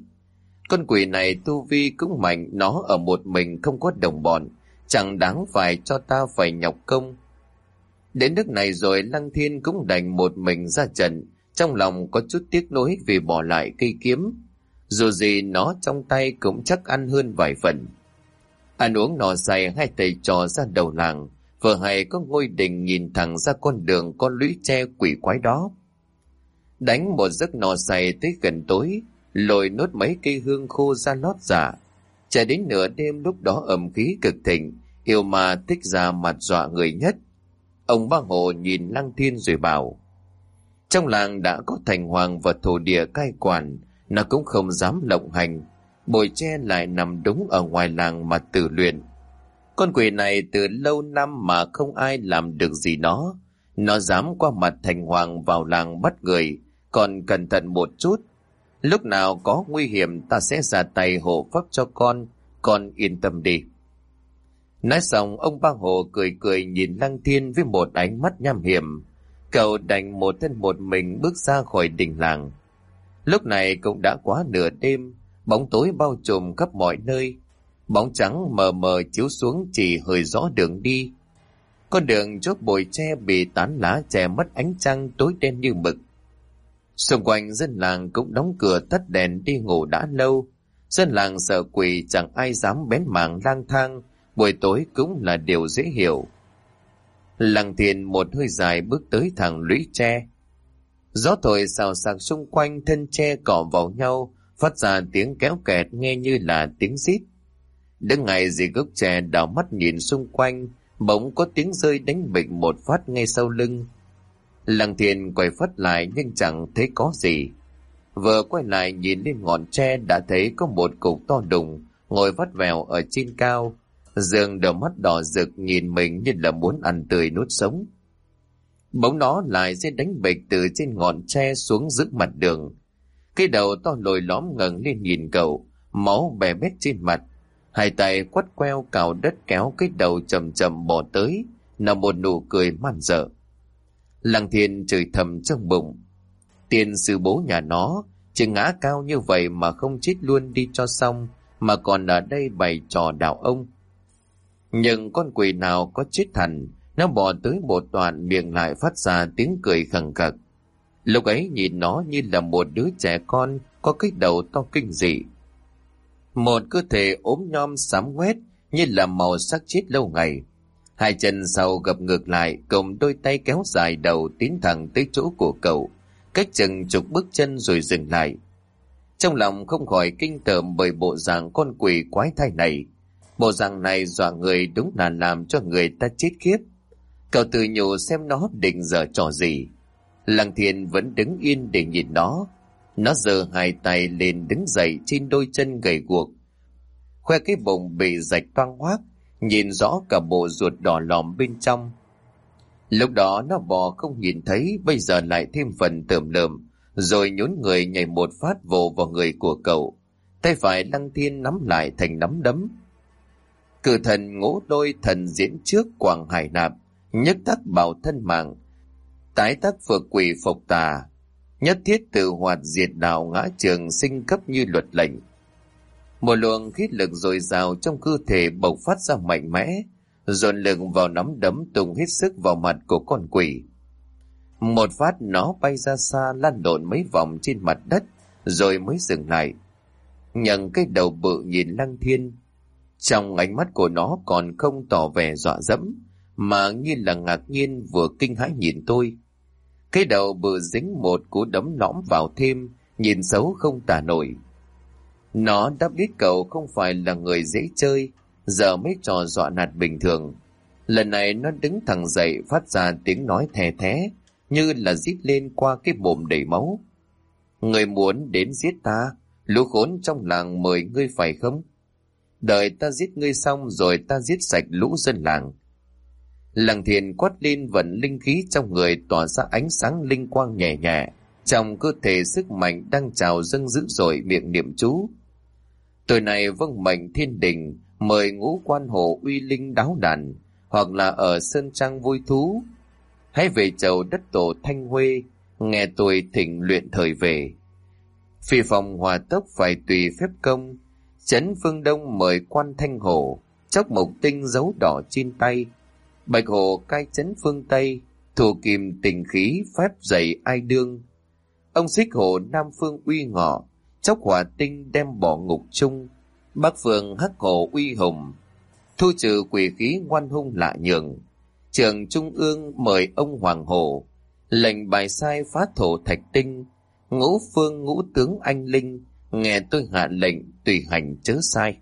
Con quỷ này tu vi cũng mạnh, nó ở một mình không có đồng bọn, chẳng đáng phải cho ta phải nhọc công. Đến nước này rồi Lăng Thiên cũng đành một mình ra trận, trong lòng có chút tiếc nuối vì bỏ lại cây kiếm. Dù gì nó trong tay cũng chắc ăn hơn vài phần. Ăn uống nò say hai thầy trò ra đầu làng, vừa hay có ngôi đình nhìn thẳng ra con đường con lũy tre quỷ quái đó. Đánh một giấc nò say tới gần tối, lồi nốt mấy cây hương khô ra lót dạ. giả. Chạy đến nửa đêm lúc đó ẩm khí cực thịnh, yêu mà thích ra mặt dọa người nhất. Ông ba hồ nhìn lăng thiên rồi bảo, trong làng đã có thành hoàng và thổ địa cai quản, nó cũng không dám lộng hành. Bồi tre lại nằm đúng ở ngoài làng mà tự luyện. Con quỷ này từ lâu năm mà không ai làm được gì nó. Nó dám qua mặt thành hoàng vào làng bắt người, còn cẩn thận một chút. Lúc nào có nguy hiểm ta sẽ ra tay hộ pháp cho con, con yên tâm đi. Nói xong ông ba hồ cười cười nhìn Lăng Thiên với một ánh mắt nham hiểm. Cậu đành một thân một mình bước ra khỏi đình làng. Lúc này cũng đã quá nửa đêm, bóng tối bao trùm khắp mọi nơi. Bóng trắng mờ mờ chiếu xuống chỉ hơi rõ đường đi. Con đường chốt bồi tre bị tán lá che mất ánh trăng tối đen như mực. Xung quanh dân làng cũng đóng cửa tắt đèn đi ngủ đã lâu. Dân làng sợ quỷ chẳng ai dám bén mảng lang thang, buổi tối cũng là điều dễ hiểu. Lăng thiền một hơi dài bước tới thẳng lũy tre. Gió thổi xào xạc xung quanh thân tre cọ vào nhau, phát ra tiếng kéo kẹt nghe như là tiếng rít. Đứng ngay dưới gốc tre đảo mắt nhìn xung quanh, bỗng có tiếng rơi đánh bịch một phát ngay sau lưng. Lăng thiền quay phát lại nhưng chẳng thấy có gì. Vừa quay lại nhìn lên ngọn tre đã thấy có một cục to đùng ngồi vắt vèo ở trên cao, Dương đôi mắt đỏ rực nhìn mình như là muốn ăn tươi nuốt sống. bóng nó lại sẽ đánh bịch từ trên ngọn tre xuống giữa mặt đường. Cái đầu to lồi lõm ngẩng lên nhìn cậu, máu bè bét trên mặt. Hai tay quắt queo cào đất kéo cái đầu chầm chầm bỏ tới, là một nụ cười man dở. Lăng thiên chửi thầm trong bụng. Tiền sư bố nhà nó, chỉ ngã cao như vậy mà không chết luôn đi cho xong, mà còn ở đây bày trò đạo ông. Nhưng con quỷ nào có chết thần, nó bò tới một đoạn miệng lại phát ra tiếng cười khẳng khặc. Lúc ấy nhìn nó như là một đứa trẻ con có cái đầu to kinh dị. Một cơ thể ốm nhom xám quét như là màu sắc chết lâu ngày. Hai chân sau gập ngược lại cùng đôi tay kéo dài đầu tiến thẳng tới chỗ của cậu, cách chừng chục bước chân rồi dừng lại. Trong lòng không khỏi kinh tởm bởi bộ dạng con quỷ quái thai này, Bộ dạng này dọa người đúng là làm cho người ta chết khiếp. Cậu tự nhủ xem nó định giờ trò gì. Lăng thiên vẫn đứng yên để nhìn nó. Nó giơ hai tay lên đứng dậy trên đôi chân gầy guộc. Khoe cái bụng bị rạch toang hoác, nhìn rõ cả bộ ruột đỏ lòm bên trong. Lúc đó nó bò không nhìn thấy, bây giờ lại thêm phần tởm lợm, rồi nhún người nhảy một phát vồ vào người của cậu. Tay phải lăng thiên nắm lại thành nắm đấm, Cử thần ngũ đôi thần diễn trước quảng hải nạp, nhất tác bảo thân mạng, tái tác phược quỷ phục tà, nhất thiết tự hoạt diệt đạo ngã trường sinh cấp như luật lệnh. Một luồng khí lực dồi dào trong cơ thể bộc phát ra mạnh mẽ, dồn lực vào nắm đấm tung hết sức vào mặt của con quỷ. Một phát nó bay ra xa lăn lộn mấy vòng trên mặt đất, rồi mới dừng lại. Nhận cái đầu bự nhìn lăng thiên, trong ánh mắt của nó còn không tỏ vẻ dọa dẫm, mà như là ngạc nhiên vừa kinh hãi nhìn tôi. Cái đầu bự dính một cú đấm lõm vào thêm, nhìn xấu không tả nổi. Nó đã biết cậu không phải là người dễ chơi, giờ mới trò dọa nạt bình thường. Lần này nó đứng thẳng dậy phát ra tiếng nói thè thé, như là rít lên qua cái bụng đầy máu. Người muốn đến giết ta, lũ khốn trong làng mời ngươi phải không? Đợi ta giết ngươi xong rồi ta giết sạch lũ dân làng. Lăng thiền quát lên vận linh khí trong người tỏa ra ánh sáng linh quang nhẹ nhẹ. Trong cơ thể sức mạnh đang trào dâng dữ dội miệng niệm chú. Tuổi này vâng mệnh thiên đình mời ngũ quan hộ uy linh đáo đàn hoặc là ở Sơn Trang vui thú. Hãy về chầu đất tổ Thanh Huê, nghe tuổi thỉnh luyện thời về. Phi phòng hòa tốc phải tùy phép công, Trấn Phương Đông mời quan Thanh Hồ, chốc mộc tinh dấu đỏ trên tay. Bạch Hồ cai chấn phương Tây, thủ kìm tình khí phép dày ai đương. Ông xích hồ Nam Phương uy ngọ, chốc hỏa tinh đem bỏ ngục chung. Bắc Phương hắc hồ uy hùng, thu trừ quỷ khí ngoan hung lạ nhường. Trường Trung ương mời ông Hoàng Hồ, lệnh bài sai phá thổ thạch tinh, ngũ phương ngũ tướng anh linh, nghe tôi hạ lệnh tùy hành chớ sai.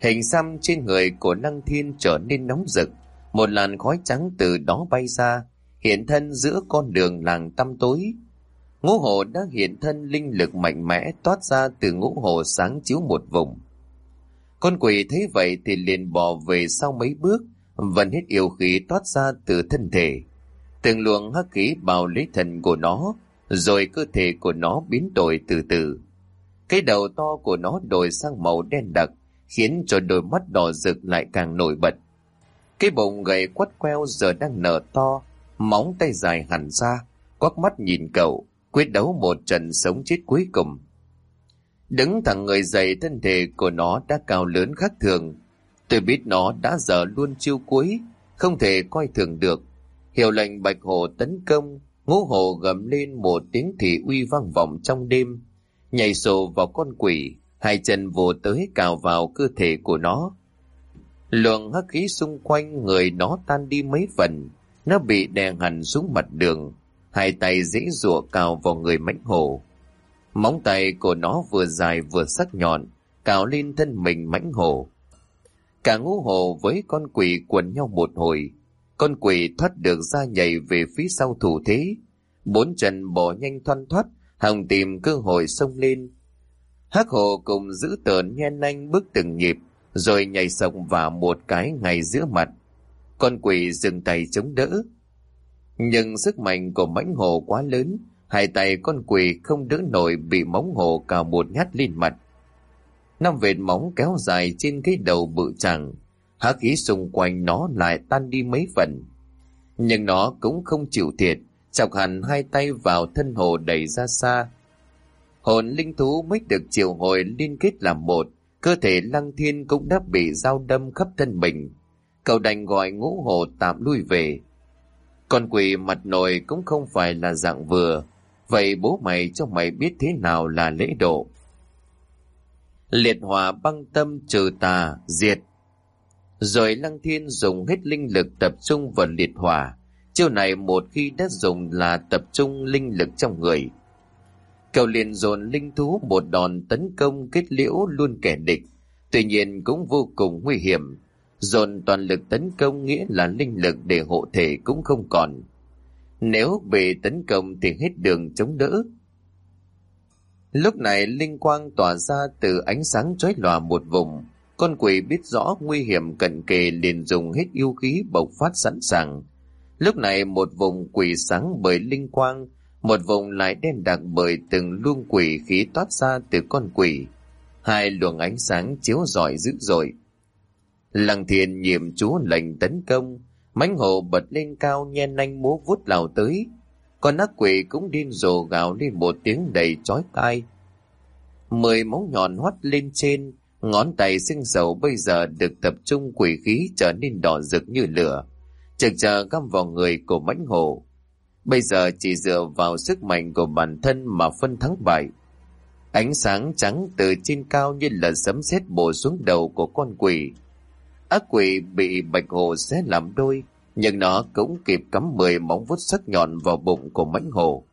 Hình xăm trên người của Lăng Thiên trở nên nóng rực, một làn khói trắng từ đó bay ra, hiện thân giữa con đường làng tăm tối. Ngũ hồ đã hiện thân linh lực mạnh mẽ toát ra từ ngũ hồ sáng chiếu một vùng. Con quỷ thấy vậy thì liền bỏ về sau mấy bước, vẫn hết yêu khí toát ra từ thân thể. Từng luồng hắc khí bào lấy thần của nó, rồi cơ thể của nó biến đổi từ từ. Cái đầu to của nó đổi sang màu đen đặc, khiến cho đôi mắt đỏ rực lại càng nổi bật. Cái bụng gầy quắt queo giờ đang nở to, móng tay dài hẳn ra, quắc mắt nhìn cậu, quyết đấu một trận sống chết cuối cùng. Đứng thẳng người dậy thân thể của nó đã cao lớn khác thường. Tôi biết nó đã giờ luôn chiêu cuối, không thể coi thường được. Hiệu lệnh bạch hồ tấn công, ngũ hồ gầm lên một tiếng thị uy vang vọng trong đêm, nhảy sổ vào con quỷ, hai chân vồ tới cào vào cơ thể của nó. Luồng hắc khí xung quanh người nó tan đi mấy phần, nó bị đè hẳn xuống mặt đường, hai tay dễ dụa cào vào người mãnh hổ. Móng tay của nó vừa dài vừa sắc nhọn, cào lên thân mình mãnh hổ. Cả ngũ hồ với con quỷ quần nhau một hồi, con quỷ thoát được ra nhảy về phía sau thủ thế, bốn chân bỏ nhanh thoăn thoát, hồng tìm cơ hội xông lên. Hắc hồ cùng giữ tờn nhen nhanh bước từng nhịp, rồi nhảy sọc vào một cái ngay giữa mặt. Con quỷ dừng tay chống đỡ. Nhưng sức mạnh của mãnh hồ quá lớn, hai tay con quỷ không đỡ nổi bị móng hồ cào một nhát lên mặt. Năm vệt móng kéo dài trên cái đầu bự chẳng, há khí xung quanh nó lại tan đi mấy phần. Nhưng nó cũng không chịu thiệt, chọc hẳn hai tay vào thân hồ đẩy ra xa. Hồn linh thú mới được triệu hồi liên kết làm một, cơ thể lăng thiên cũng đã bị dao đâm khắp thân mình. Cậu đành gọi ngũ hồ tạm lui về. Con quỷ mặt nồi cũng không phải là dạng vừa, vậy bố mày cho mày biết thế nào là lễ độ. Liệt hỏa băng tâm trừ tà, diệt. Rồi Lăng Thiên dùng hết linh lực tập trung vào liệt hỏa. Chiêu này một khi đã dùng là tập trung linh lực trong người. Cậu liền dồn linh thú một đòn tấn công kết liễu luôn kẻ địch, tuy nhiên cũng vô cùng nguy hiểm. Dồn toàn lực tấn công nghĩa là linh lực để hộ thể cũng không còn. Nếu bị tấn công thì hết đường chống đỡ. Lúc này linh quang tỏa ra từ ánh sáng chói lòa một vùng. Con quỷ biết rõ nguy hiểm cận kề liền dùng hết yêu khí bộc phát sẵn sàng. Lúc này một vùng quỷ sáng bởi linh quang, một vùng lại đen đặc bởi từng luông quỷ khí toát ra từ con quỷ. Hai luồng ánh sáng chiếu rọi dữ dội. Lăng thiên nhiệm chú lệnh tấn công, mãnh hồ bật lên cao nhen nanh múa vút lào tới. Con ác quỷ cũng điên rồ gào lên một tiếng đầy chói tai. Mười móng nhọn hoắt lên trên, ngón tay sinh dầu bây giờ được tập trung quỷ khí trở nên đỏ rực như lửa, trực chờ găm vào người của mãnh hồ. Bây giờ chỉ dựa vào sức mạnh của bản thân mà phân thắng bại. Ánh sáng trắng từ trên cao như là sấm sét bổ xuống đầu của con quỷ. Ác quỷ bị bạch hồ xé làm đôi, nhưng nó cũng kịp cắm mười móng vuốt sắc nhọn vào bụng của mãnh hồ.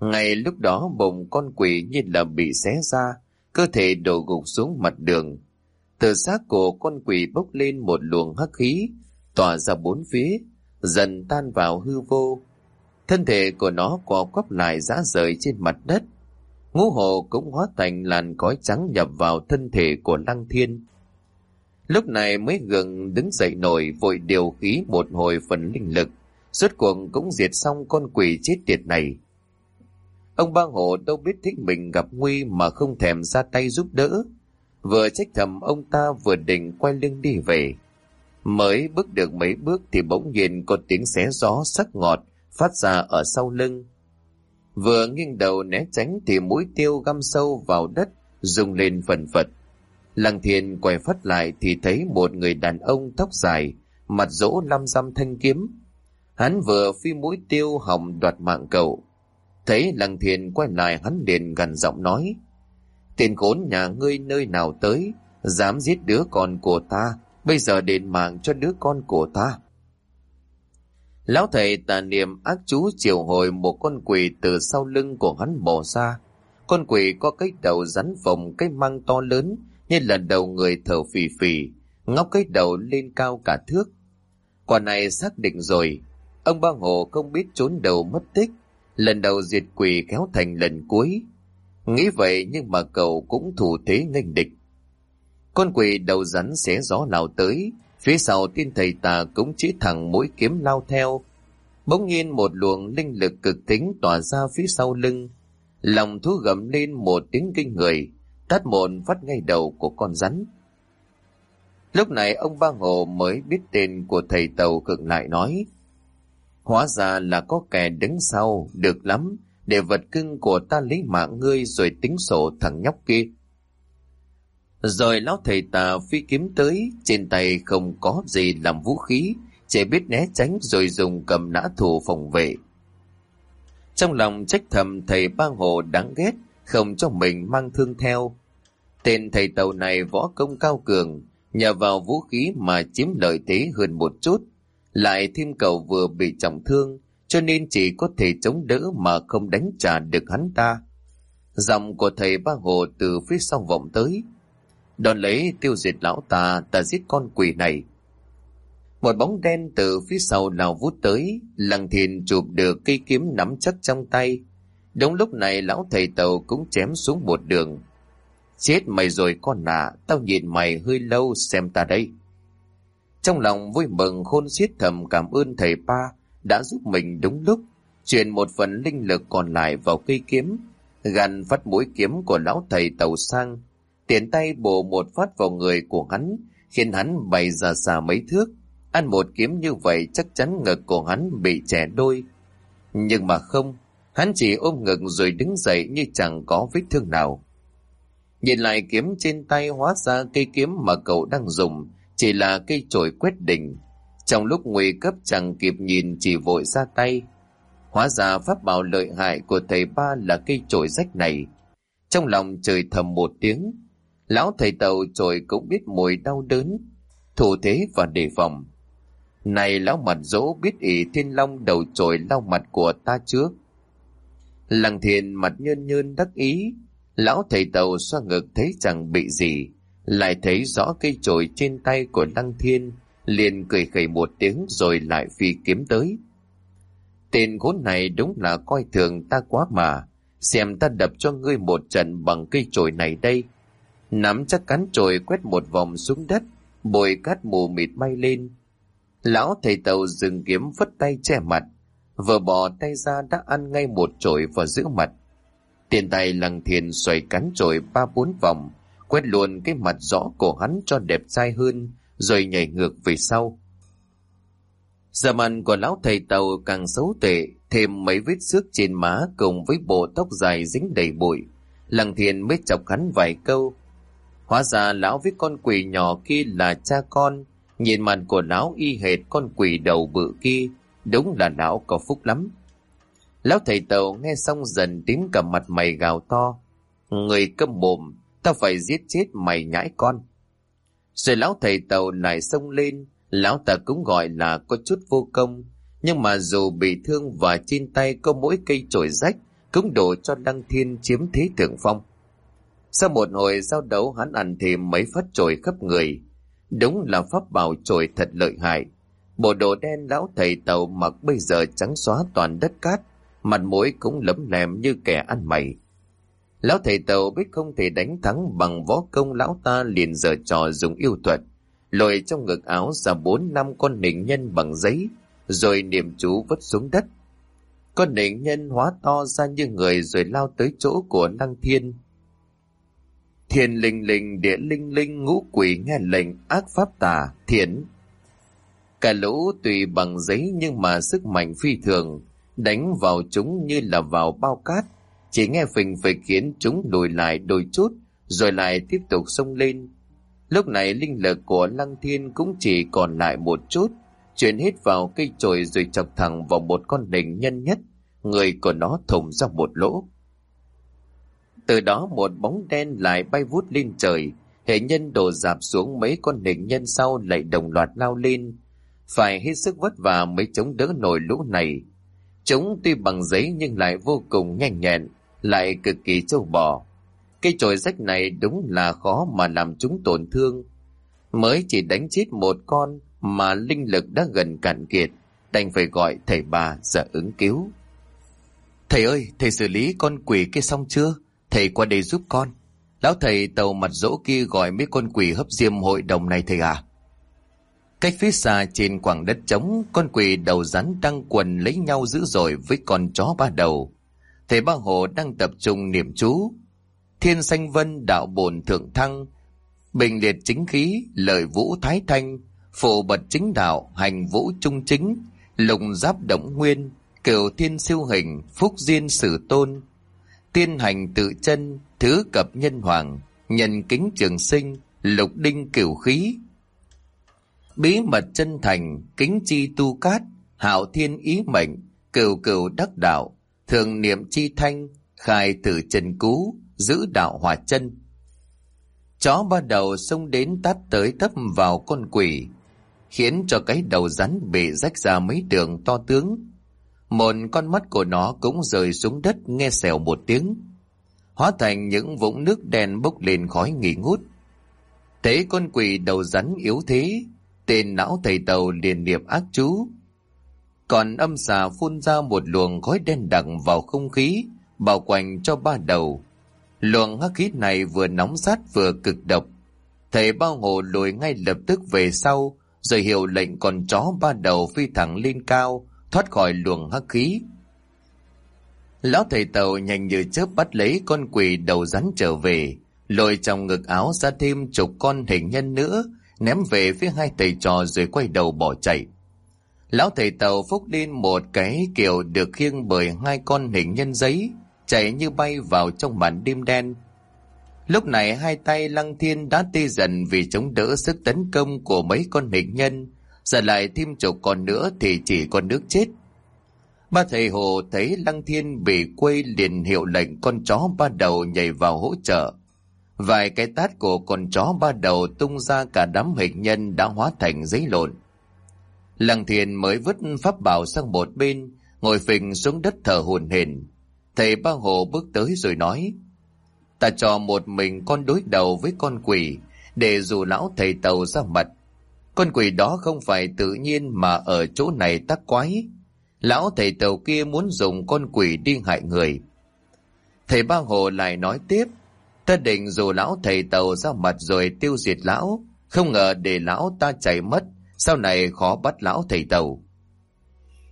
Ngay lúc đó bụng con quỷ như là bị xé ra, cơ thể đổ gục xuống mặt đường. Từ xác của con quỷ bốc lên một luồng hắc khí, tỏa ra bốn phía, dần tan vào hư vô. Thân thể của nó co quắp lại rã rời trên mặt đất. Ngũ hồ cũng hóa thành làn cói trắng nhập vào thân thể của lăng thiên. Lúc này mới gừng đứng dậy nổi vội điều khí một hồi phần linh lực, suốt cuộc cũng diệt xong con quỷ chết tiệt này. Ông ba hồ đâu biết thích mình gặp nguy mà không thèm ra tay giúp đỡ. Vừa trách thầm ông ta vừa định quay lưng đi về. Mới bước được mấy bước thì bỗng nhiên có tiếng xé gió sắc ngọt phát ra ở sau lưng. Vừa nghiêng đầu né tránh thì mũi tiêu găm sâu vào đất, rung lên phần phật. Lăng thiên quay phát lại thì thấy một người đàn ông tóc dài, mặt rỗ lăm răm thanh kiếm. Hắn vừa phi mũi tiêu hỏng đoạt mạng cậu. Thấy lăng thiên quay lại hắn liền gần giọng nói. Tiền khốn nhà ngươi nơi nào tới, dám giết đứa con của ta, bây giờ đền mạng cho đứa con của ta. Lão thầy tà niệm ác chú triệu hồi một con quỷ từ sau lưng của hắn bò ra. Con quỷ có cái đầu rắn vòng cái măng to lớn như là đầu người thở phì phì, ngóc cái đầu lên cao cả thước. Quả này xác định rồi, ông ba hồ không biết trốn đầu mất tích, lần đầu diệt quỷ kéo thành lần cuối. Nghĩ vậy nhưng mà cậu cũng thủ thế nghênh địch. Con quỷ đầu rắn xé gió lao tới, phía sau tiên thầy tà cũng chỉ thẳng mũi kiếm lao theo. Bỗng nhiên một luồng linh lực cực tính tỏa ra phía sau lưng, lòng thú gầm lên một tiếng kinh người, tát một phát ngay đầu của con rắn. Lúc này ông Ba Hồ mới biết tên của thầy tàu cực lại nói. Hóa ra là có kẻ đứng sau, được lắm, để vật cưng của ta lấy mạng ngươi rồi tính sổ thằng nhóc kia. Rồi lão thầy tà phi kiếm tới, trên tay không có gì làm vũ khí, chỉ biết né tránh rồi dùng cầm nã thủ phòng vệ. Trong lòng trách thầm thầy ba hồ đáng ghét, không cho mình mang thương theo. Tên thầy tàu này võ công cao cường, nhờ vào vũ khí mà chiếm lợi thế hơn một chút. Lại thêm cậu vừa bị trọng thương, cho nên chỉ có thể chống đỡ mà không đánh trả được hắn ta. Giọng của thầy ba hồ từ phía sau vọng tới. Đòn lấy tiêu diệt lão ta, ta giết con quỷ này. Một bóng đen từ phía sau lao vút tới, lăng thiền chụp được cây kiếm nắm chắc trong tay. Đúng lúc này lão thầy tàu cũng chém xuống một đường. Chết mày rồi con nạ, tao nhìn mày hơi lâu xem ta đây. Trong lòng vui mừng khôn xiết thầm cảm ơn thầy Pa đã giúp mình đúng lúc, truyền một phần linh lực còn lại vào cây kiếm, gằn phát mũi kiếm của lão thầy tàu sang, tiện tay bổ một phát vào người của hắn, khiến hắn bay ra xa mấy thước. Ăn một kiếm như vậy chắc chắn ngực của hắn bị trẻ đôi. Nhưng mà không, hắn chỉ ôm ngực rồi đứng dậy như chẳng có vết thương nào. Nhìn lại kiếm trên tay hóa ra cây kiếm mà cậu đang dùng chỉ là cây chổi quét đỉnh. Trong lúc nguy cấp chẳng kịp nhìn chỉ vội ra tay. Hóa ra pháp bảo lợi hại của thầy ba là cây chổi rách này. Trong lòng trời thầm một tiếng, lão thầy tàu rồi cũng biết mùi đau đớn, thủ thế và đề phòng. Này lão mặt dỗ biết ỷ thiên long đầu trồi lau mặt của ta trước. Lăng thiền mặt nhơn nhơn đắc ý, lão thầy tàu xoa ngực thấy chẳng bị gì, lại thấy rõ cây chổi trên tay của lăng thiên, liền cười khẩy một tiếng rồi lại phi kiếm tới. Tên khốn này đúng là coi thường ta quá mà, xem ta đập cho ngươi một trận bằng cây chổi này đây. Nắm chắc cán chổi quét một vòng xuống đất, bồi cát mù mịt bay lên, Lão thầy tàu dừng kiếm vất tay che mặt, vừa bỏ tay ra đã ăn ngay một chổi vào giữa mặt. Tiền tay lằng thiền xoay cán chổi ba bốn vòng, quét luôn cái mặt rõ của hắn cho đẹp trai hơn, rồi nhảy ngược về sau. Giờ mặt của lão thầy tàu càng xấu tệ, thêm mấy vết xước trên má cùng với bộ tóc dài dính đầy bụi. Lăng thiền mới chọc hắn vài câu. Hóa ra lão với con quỷ nhỏ kia là cha con, Nhìn mặt của lão y hệt con quỷ đầu bự kia, đúng là lão có phúc lắm. Lão thầy tàu nghe xong dần tím cả mặt mày gào to. Người câm mồm, ta phải giết chết mày nhãi con. Rồi lão thầy tàu lại xông lên, lão ta cũng gọi là có chút vô công. Nhưng mà dù bị thương và trên tay có mỗi cây chổi rách, cũng đổ cho Đăng Thiên chiếm thế thượng phong. Sau một hồi giao đấu hắn ăn thêm mấy phát trồi khắp người, Đúng là pháp bảo trồi thật lợi hại. Bộ đồ đen lão thầy tàu mặc bây giờ trắng xóa toàn đất cát, mặt mũi cũng lấm lem như kẻ ăn mày. Lão thầy tàu biết không thể đánh thắng bằng võ công lão ta liền giờ trò dùng yêu thuật. lội trong ngực áo ra bốn năm con nỉnh nhân bằng giấy, rồi niệm chú vứt xuống đất. Con nỉnh nhân hóa to ra như người rồi lao tới chỗ của Lăng Thiên. Thiên linh linh địa linh linh ngũ quỷ nghe lệnh ác pháp tà, thiện. Cả lũ tùy bằng giấy nhưng mà sức mạnh phi thường, đánh vào chúng như là vào bao cát, chỉ nghe phình phịch khiến chúng lùi lại đôi chút, rồi lại tiếp tục xông lên. Lúc này linh lực của Lăng Thiên cũng chỉ còn lại một chút, chuyển hết vào cây chổi rồi chọc thẳng vào một con đỉnh nhân nhất, người của nó thủng ra một lỗ. Từ đó một bóng đen lại bay vút lên trời, hệ nhân đổ dạp xuống mấy con hình nhân sau lại đồng loạt lao lên. Phải hết sức vất vả mới chống đỡ nổi lũ này. Chúng tuy bằng giấy nhưng lại vô cùng nhanh nhẹn, lại cực kỳ trâu bò. Cây chổi rách này đúng là khó mà làm chúng tổn thương. Mới chỉ đánh chết một con mà linh lực đã gần cạn kiệt, đành phải gọi thầy bà ra ứng cứu. Thầy ơi, thầy xử lý con quỷ kia xong chưa? Thầy qua đây giúp con. Lão thầy tàu mặt dỗ kia gọi mấy con quỷ hấp diêm hội đồng này thầy à? Cách phía xa trên quảng đất trống, con quỷ đầu rắn đang quần lấy nhau dữ dội với con chó ba đầu. Thầy ba hồ đang tập trung niệm chú. Thiên sanh vân đạo bổn thượng thăng, bình liệt chính khí, lời vũ thái thanh, phổ bật chính đạo, hành vũ trung chính, lùng giáp động nguyên, kiều thiên siêu hình, phúc diên sử tôn, tiên hành tự chân, thứ cập nhân hoàng, nhân kính trường sinh, lục đinh cửu khí. Bí mật chân thành, kính chi tu cát, hạo thiên ý mệnh, cửu cửu đắc đạo, thường niệm chi thanh, khai tử trần cú, giữ đạo hòa chân. Chó ba đầu xông đến tát tới thấp vào con quỷ, khiến cho cái đầu rắn bị rách ra mấy đường to tướng. Một con mắt của nó cũng rơi xuống đất nghe xèo một tiếng. Hóa thành những vũng nước đen bốc lên khói nghỉ ngút. Thấy con quỷ đầu rắn yếu thế, tên não thầy tàu liền niệm ác chú. Còn âm xà phun ra một luồng khói đen đặc vào không khí, bao quanh cho ba đầu. Luồng hắc khí này vừa nóng sát vừa cực độc. Thầy bao hồ lùi ngay lập tức về sau, rồi hiệu lệnh con chó ba đầu phi thẳng lên cao, thoát khỏi luồng hắc khí. Lão thầy tàu nhanh như chớp bắt lấy con quỷ đầu rắn trở về, lôi trong ngực áo ra thêm chục con hình nhân nữa, ném về phía hai thầy trò rồi quay đầu bỏ chạy. Lão thầy tàu phúc lên một cái kiểu được khiêng bởi hai con hình nhân giấy, chạy như bay vào trong màn đêm đen. Lúc này hai tay lăng thiên đã tê dần vì chống đỡ sức tấn công của mấy con hình nhân, giờ lại thêm chục con nữa thì chỉ còn nước chết. Ba thầy hồ thấy lăng thiên bị quây liền hiệu lệnh con chó ba đầu nhảy vào hỗ trợ. Vài cái tát của con chó ba đầu tung ra cả đám hình nhân đã hóa thành giấy lộn. Lăng thiên mới vứt pháp bảo sang một bên, ngồi phình xuống đất thở hồn hển. Thầy ba hồ bước tới rồi nói, ta cho một mình con đối đầu với con quỷ, để dù lão thầy tàu ra mặt. Con quỷ đó không phải tự nhiên mà ở chỗ này tắc quái. Lão thầy tàu kia muốn dùng con quỷ đi hại người. Thầy ba hồ lại nói tiếp, ta định dù lão thầy tàu ra mặt rồi tiêu diệt lão, không ngờ để lão ta chạy mất, sau này khó bắt lão thầy tàu.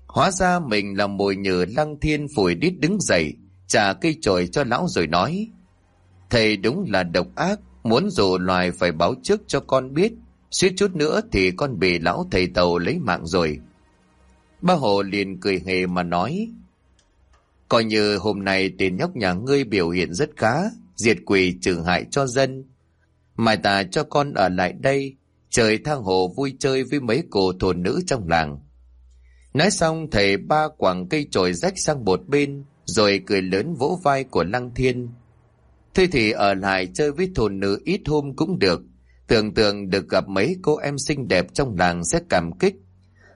Hóa ra mình là mồi nhử lăng thiên phủi đít đứng dậy, trả cây chổi cho lão rồi nói. Thầy đúng là độc ác, muốn dù loài phải báo trước cho con biết, suýt chút nữa thì con bị lão thầy tàu lấy mạng rồi. Ba hồ liền cười hề mà nói, Coi như hôm nay tiền nhóc nhà ngươi biểu hiện rất khá, diệt quỷ trừ hại cho dân. Mai ta cho con ở lại đây, trời thang hồ vui chơi với mấy cô thôn nữ trong làng. Nói xong thầy ba quảng cây chổi rách sang một bên, rồi cười lớn vỗ vai của Lăng Thiên. Thế thì ở lại chơi với thôn nữ ít hôm cũng được, tưởng tượng được gặp mấy cô em xinh đẹp trong làng sẽ cảm kích.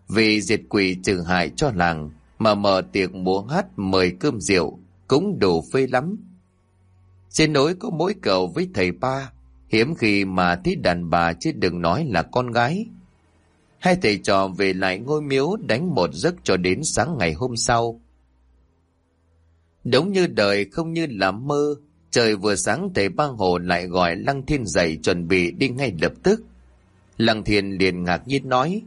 Vì diệt quỷ trừ hại cho làng, mà mở tiệc múa hát mời cơm rượu, cũng đủ phê lắm. Trên nối có mỗi cậu với thầy ba, hiếm khi mà thấy đàn bà chứ đừng nói là con gái. Hai thầy trò về lại ngôi miếu đánh một giấc cho đến sáng ngày hôm sau. Đúng như đời không như là mơ, trời vừa sáng thầy ba hồ lại gọi Lăng Thiên dậy chuẩn bị đi ngay lập tức. Lăng Thiên liền ngạc nhiên nói,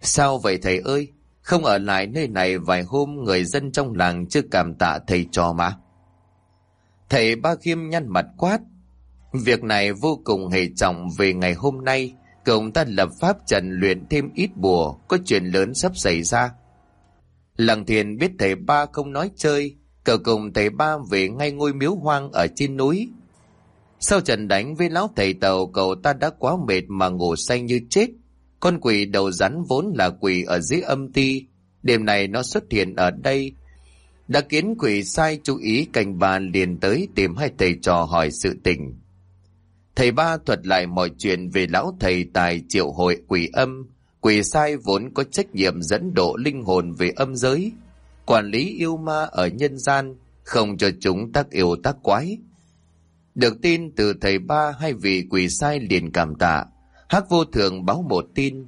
Sao vậy thầy ơi? Không ở lại nơi này vài hôm người dân trong làng chưa cảm tạ thầy trò mà. Thầy Ba Khiêm nhăn mặt quát. Việc này vô cùng hệ trọng về ngày hôm nay. Cùng ta lập pháp trần luyện thêm ít bùa, có chuyện lớn sắp xảy ra. Lăng thiên biết thầy Ba không nói chơi, cậu cùng thầy Ba về ngay ngôi miếu hoang ở trên núi. Sau trận đánh với lão thầy tàu, cậu ta đã quá mệt mà ngủ say như chết. Con quỷ đầu rắn vốn là quỷ ở dưới âm ti. Đêm này nó xuất hiện ở đây. Đã kiến quỷ sai chú ý, cảnh bà liền tới tìm hai thầy trò hỏi sự tình. Thầy ba thuật lại mọi chuyện về lão thầy tài triệu hội quỷ âm. Quỷ sai vốn có trách nhiệm dẫn độ linh hồn về âm giới. Quản lý yêu ma ở nhân gian, không cho chúng tác yêu tác quái. Được tin từ thầy ba hai vị quỷ sai liền cảm tạ Hắc vô thường báo một tin.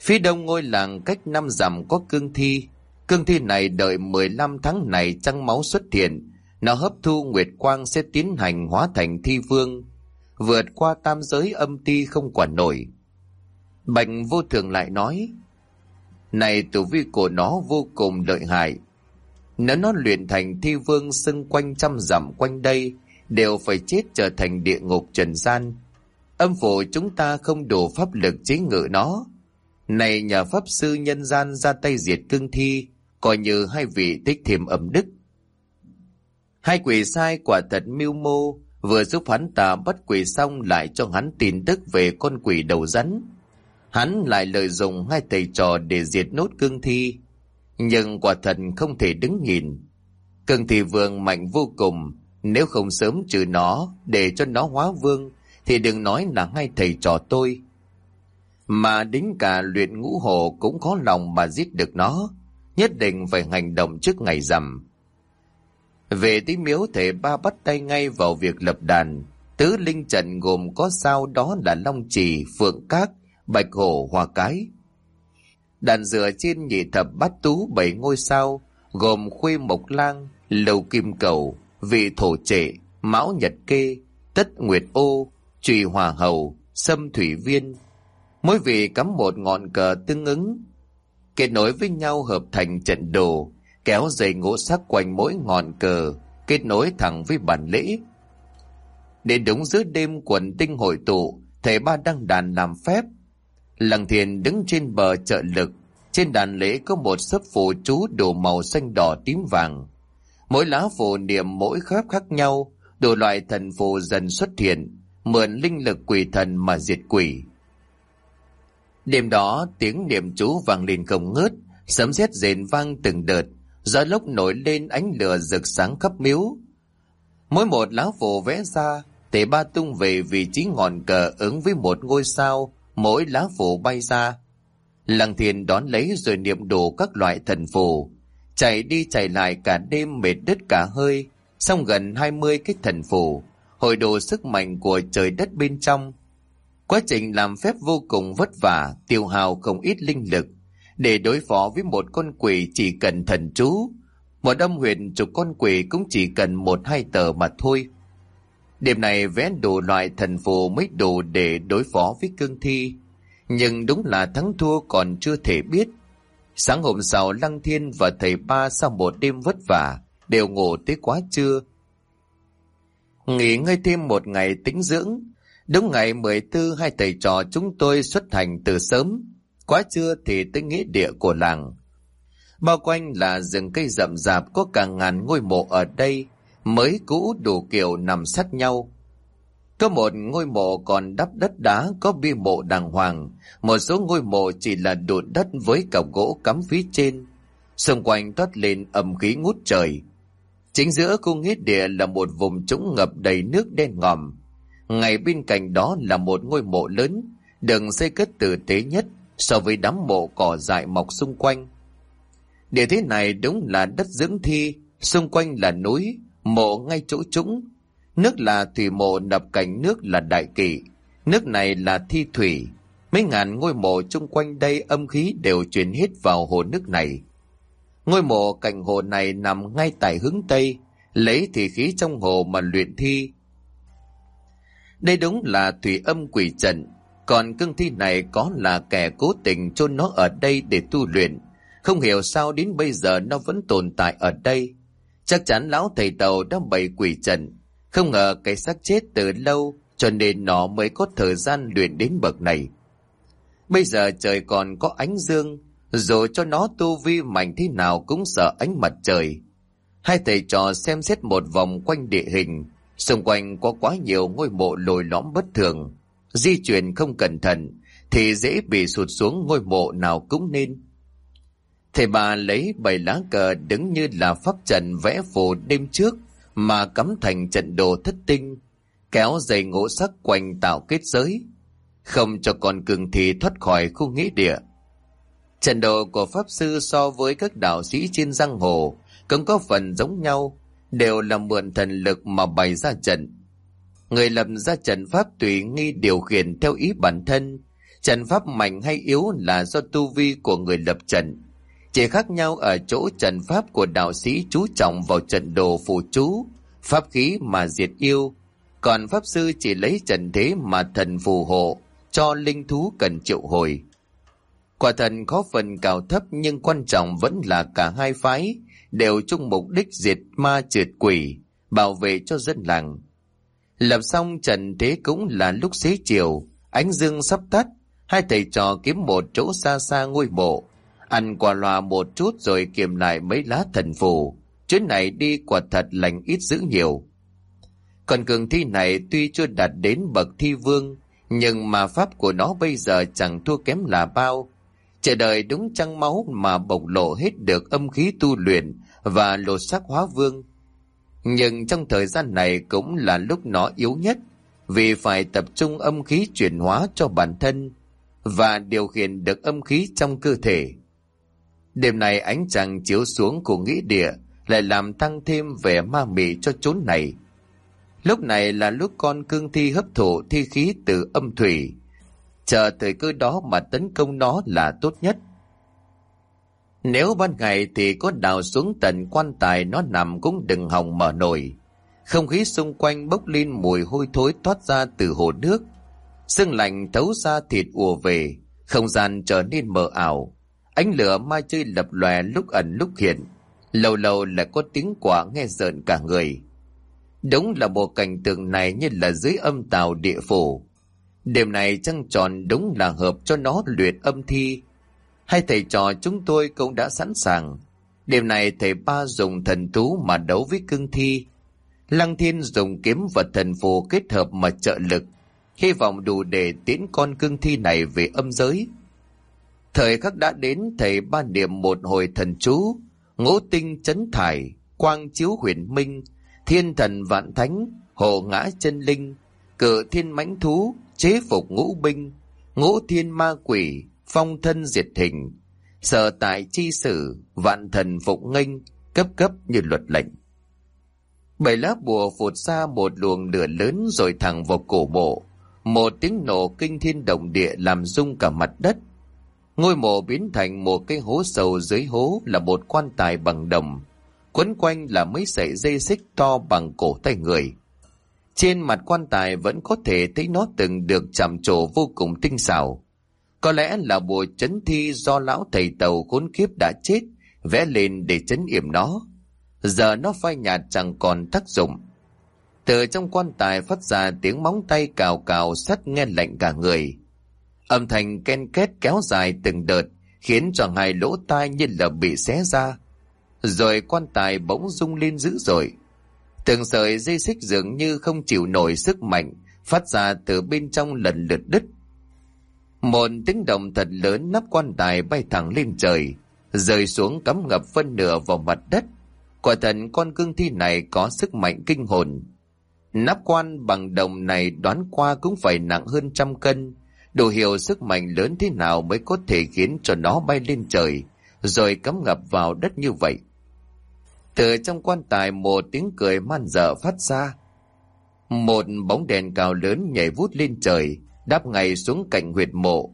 Phía đông ngôi làng cách năm dặm có cương thi. Cương thi này đợi 15 tháng này trăng máu xuất hiện. Nó hấp thu nguyệt quang sẽ tiến hành hóa thành thi vương. Vượt qua tam giới âm ti không quản nổi. Bạch vô thường lại nói. Này tử vi của nó vô cùng lợi hại. Nếu nó luyện thành thi vương xưng quanh trăm dặm quanh đây, đều phải chết trở thành địa ngục trần gian Âm phủ chúng ta không đủ pháp lực chế ngự nó. Này nhờ pháp sư nhân gian ra tay diệt cương thi, coi như hai vị tích thêm ẩm đức. Hai quỷ sai quả thật mưu mô, vừa giúp hắn ta bắt quỷ xong lại cho hắn tin tức về con quỷ đầu rắn. Hắn lại lợi dụng hai thầy trò để diệt nốt cương thi, nhưng quả thật không thể đứng nhìn. Cương thi vương mạnh vô cùng, nếu không sớm trừ nó để cho nó hóa vương, thì đừng nói là hai thầy trò tôi. Mà đến cả luyện ngũ hồ cũng khó lòng mà giết được nó, nhất định phải hành động trước ngày rằm. Về tí miếu thể ba bắt tay ngay vào việc lập đàn, tứ linh trận gồm có sao đó là Long Trì, Phượng Các, Bạch Hổ, Hoa Cái. Đàn dừa trên nhị thập bát tú bảy ngôi sao, gồm Khuê Mộc Lang, Lầu Kim Cầu, Vị Thổ Trệ, Mão Nhật Kê, Tất Nguyệt Ô, trùy hòa hầu, sâm thủy viên. Mỗi vị cắm một ngọn cờ tương ứng, kết nối với nhau hợp thành trận đồ, kéo dây ngũ sắc quanh mỗi ngọn cờ, kết nối thẳng với bản lễ. Đến đúng giữa đêm quần tinh hội tụ, thầy ba đăng đàn làm phép. Lăng thiền đứng trên bờ trợ lực, trên đàn lễ có một sấp phù chú đồ màu xanh đỏ tím vàng. Mỗi lá phù niệm mỗi khớp khác nhau, đồ loại thần phù dần xuất hiện, mượn linh lực quỷ thần mà diệt quỷ. Đêm đó tiếng niệm chú vang lên không ngớt, sấm sét rền vang từng đợt, gió lốc nổi lên ánh lửa rực sáng khắp miếu. Mỗi một lá phù vẽ ra, tề ba tung về vị trí ngọn cờ ứng với một ngôi sao, mỗi lá phù bay ra. Lăng thiền đón lấy rồi niệm đủ các loại thần phù, chạy đi chạy lại cả đêm mệt đứt cả hơi, xong gần 20 cái thần phù hội đồ sức mạnh của trời đất bên trong. Quá trình làm phép vô cùng vất vả, tiêu hào không ít linh lực. Để đối phó với một con quỷ chỉ cần thần chú, một âm huyền chục con quỷ cũng chỉ cần một hai tờ mà thôi. Đêm này vẽ đủ loại thần phù mới đủ để đối phó với cương thi. Nhưng đúng là thắng thua còn chưa thể biết. Sáng hôm sau Lăng Thiên và thầy ba sau một đêm vất vả, đều ngủ tới quá trưa, Nghỉ ngơi thêm một ngày tĩnh dưỡng. Đúng ngày 14 hai thầy trò chúng tôi xuất hành từ sớm. Quá trưa thì tới nghĩa địa của làng. Bao quanh là rừng cây rậm rạp có cả ngàn ngôi mộ ở đây, mới cũ đủ kiểu nằm sát nhau. Có một ngôi mộ còn đắp đất đá có bia mộ đàng hoàng, một số ngôi mộ chỉ là đụn đất với cọc gỗ cắm phía trên. Xung quanh toát lên ẩm khí ngút trời, Chính giữa khu nghĩa địa là một vùng trũng ngập đầy nước đen ngòm. Ngay bên cạnh đó là một ngôi mộ lớn, đường xây cất tử tế nhất so với đám mộ cỏ dại mọc xung quanh. Địa thế này đúng là đất dưỡng thi, xung quanh là núi, mộ ngay chỗ chúng Nước là thủy mộ đập cảnh nước là đại kỵ, nước này là thi thủy. Mấy ngàn ngôi mộ chung quanh đây âm khí đều chuyển hết vào hồ nước này. Ngôi mộ cạnh hồ này nằm ngay tại hướng Tây, lấy thì khí trong hồ mà luyện thi. Đây đúng là thủy âm quỷ trận, Còn cương thi này có là kẻ cố tình chôn nó ở đây để tu luyện. Không hiểu sao đến bây giờ nó vẫn tồn tại ở đây. Chắc chắn lão thầy tàu đã bày quỷ trận. Không ngờ cái xác chết từ lâu cho nên nó mới có thời gian luyện đến bậc này. Bây giờ trời còn có ánh dương, dù cho nó tu vi mạnh thế nào cũng sợ ánh mặt trời. Hai thầy trò xem xét một vòng quanh địa hình, xung quanh có quá nhiều ngôi mộ lồi lõm bất thường. Di chuyển không cẩn thận thì dễ bị sụt xuống ngôi mộ nào cũng nên. Thầy bà lấy bảy lá cờ đứng như là pháp trận vẽ phù đêm trước mà cắm thành trận đồ thất tinh, kéo dây ngũ sắc quanh tạo kết giới, không cho con cường thì thoát khỏi khu nghĩa địa. Trận đồ của Pháp Sư so với các đạo sĩ trên giang hồ cũng có phần giống nhau, đều là mượn thần lực mà bày ra trận. Người lập ra trận pháp tùy nghi điều khiển theo ý bản thân, trận pháp mạnh hay yếu là do tu vi của người lập trận. Chỉ khác nhau ở chỗ trận pháp của đạo sĩ chú trọng vào trận đồ phù chú, pháp khí mà diệt yêu, còn pháp sư chỉ lấy trận thế mà thần phù hộ cho linh thú cần triệu hồi. Quả thần có phần cao thấp nhưng quan trọng vẫn là cả hai phái đều chung mục đích diệt ma trượt quỷ, bảo vệ cho dân làng. Lập xong trận thế cũng là lúc xế chiều, ánh dương sắp tắt, hai thầy trò kiếm một chỗ xa xa ngôi mộ, ăn quả loa một chút rồi kiềm lại mấy lá thần phù. Chuyến này đi quả thật lành ít dữ nhiều. Còn cường thi này tuy chưa đạt đến bậc thi vương, nhưng mà pháp của nó bây giờ chẳng thua kém là bao. Chờ đợi đúng trăng máu mà bộc lộ hết được âm khí tu luyện và lột xác hóa vương. Nhưng trong thời gian này cũng là lúc nó yếu nhất, vì phải tập trung âm khí chuyển hóa cho bản thân và điều khiển được âm khí trong cơ thể. Đêm này ánh trăng chiếu xuống của nghĩa địa lại làm tăng thêm vẻ ma mị cho chốn này. Lúc này là lúc con cương thi hấp thụ thi khí từ âm thủy. Chờ thời cơ đó mà tấn công nó là tốt nhất. Nếu ban ngày thì có đào xuống tận quan tài nó nằm cũng đừng hòng mở nổi. Không khí xung quanh bốc lên mùi hôi thối thoát ra từ hồ nước. Sương lạnh thấu ra thịt ùa về, không gian trở nên mờ ảo. Ánh lửa mai chơi lập lòe lúc ẩn lúc hiện. Lâu lâu lại có tiếng quả nghe rợn cả người. Đúng là bộ cảnh tượng này như là dưới âm tàu địa phủ. Đêm này trăng tròn đúng là hợp cho nó luyện âm thi. Hai thầy trò chúng tôi cũng đã sẵn sàng. Đêm này thầy ba dùng thần thú mà đấu với cương thi. Lăng thiên dùng kiếm và thần phù kết hợp mà trợ lực. Hy vọng đủ để tiến con cương thi này về âm giới. Thời khắc đã đến thầy ba niệm một hồi thần chú, ngũ tinh chấn thải, quang chiếu huyền minh, thiên thần vạn thánh, hộ ngã chân linh, cự thiên mãnh thú, chế phục ngũ binh, ngũ thiên ma quỷ, phong thân diệt hình, sở tại chi sử, vạn thần phục nghênh, cấp cấp như luật lệnh. Bảy lá bùa phụt ra một luồng lửa lớn rồi thẳng vào cổ bộ. Một tiếng nổ kinh thiên động địa làm rung cả mặt đất. Ngôi mộ biến thành một cái hố sâu dưới hố là một quan tài bằng đồng. Quấn quanh là mấy sợi dây xích to bằng cổ tay người. Trên mặt quan tài vẫn có thể thấy nó từng được chạm trổ vô cùng tinh xảo. Có lẽ là bùa chấn thi do lão thầy tàu khốn kiếp đã chết, vẽ lên để chấn yểm nó. Giờ nó phai nhạt chẳng còn tác dụng. Từ trong quan tài phát ra tiếng móng tay cào cào sắt nghe lạnh cả người. Âm thanh ken két kéo dài từng đợt, khiến cho hai lỗ tai như là bị xé ra. Rồi quan tài bỗng rung lên dữ dội. Từng sợi dây xích dường như không chịu nổi sức mạnh, phát ra từ bên trong lần lượt đứt. Một tiếng động thật lớn nắp quan tài bay thẳng lên trời, rơi xuống cắm ngập phân nửa vào mặt đất. Quả thật con cương thi này có sức mạnh kinh hồn. Nắp quan bằng đồng này đoán qua cũng phải nặng hơn trăm cân, đủ hiểu sức mạnh lớn thế nào mới có thể khiến cho nó bay lên trời, rồi cắm ngập vào đất như vậy. Từ trong quan tài một tiếng cười man dở phát ra. Một bóng đèn cao lớn nhảy vút lên trời, đáp ngay xuống cạnh huyệt mộ.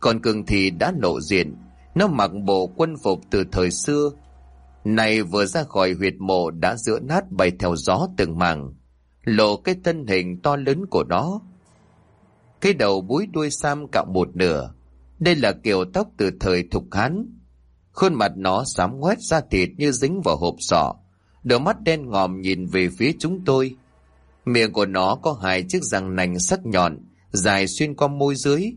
Còn cường thì đã lộ diện, nó mặc bộ quân phục từ thời xưa. Này vừa ra khỏi huyệt mộ đã giữa nát bay theo gió từng màng, lộ cái thân hình to lớn của nó cái đầu búi đuôi sam cạo một nửa. Đây là kiểu tóc từ thời thục hán. Khuôn mặt nó xám ngoét da thịt như dính vào hộp sọ. Đôi mắt đen ngòm nhìn về phía chúng tôi. Miệng của nó có hai chiếc răng nành sắc nhọn, dài xuyên qua môi dưới.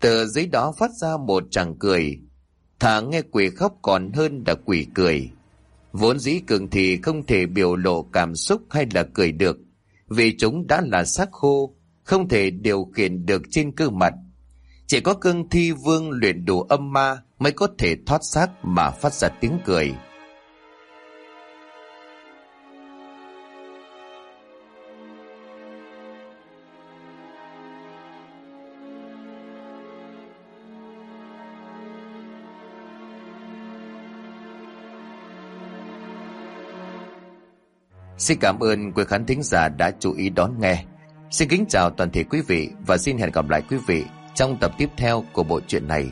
Từ dưới đó phát ra một chàng cười. Thà nghe quỷ khóc còn hơn là quỷ cười. Vốn dĩ cường thì không thể biểu lộ cảm xúc hay là cười được, vì chúng đã là xác khô, không thể điều khiển được trên cơ mặt. Chỉ có cương thi vương luyện đủ âm ma mới có thể thoát xác mà phát ra tiếng cười. Xin cảm ơn quý khán thính giả đã chú ý đón nghe. Xin kính chào toàn thể quý vị và xin hẹn gặp lại quý vị trong tập tiếp theo của bộ truyện này.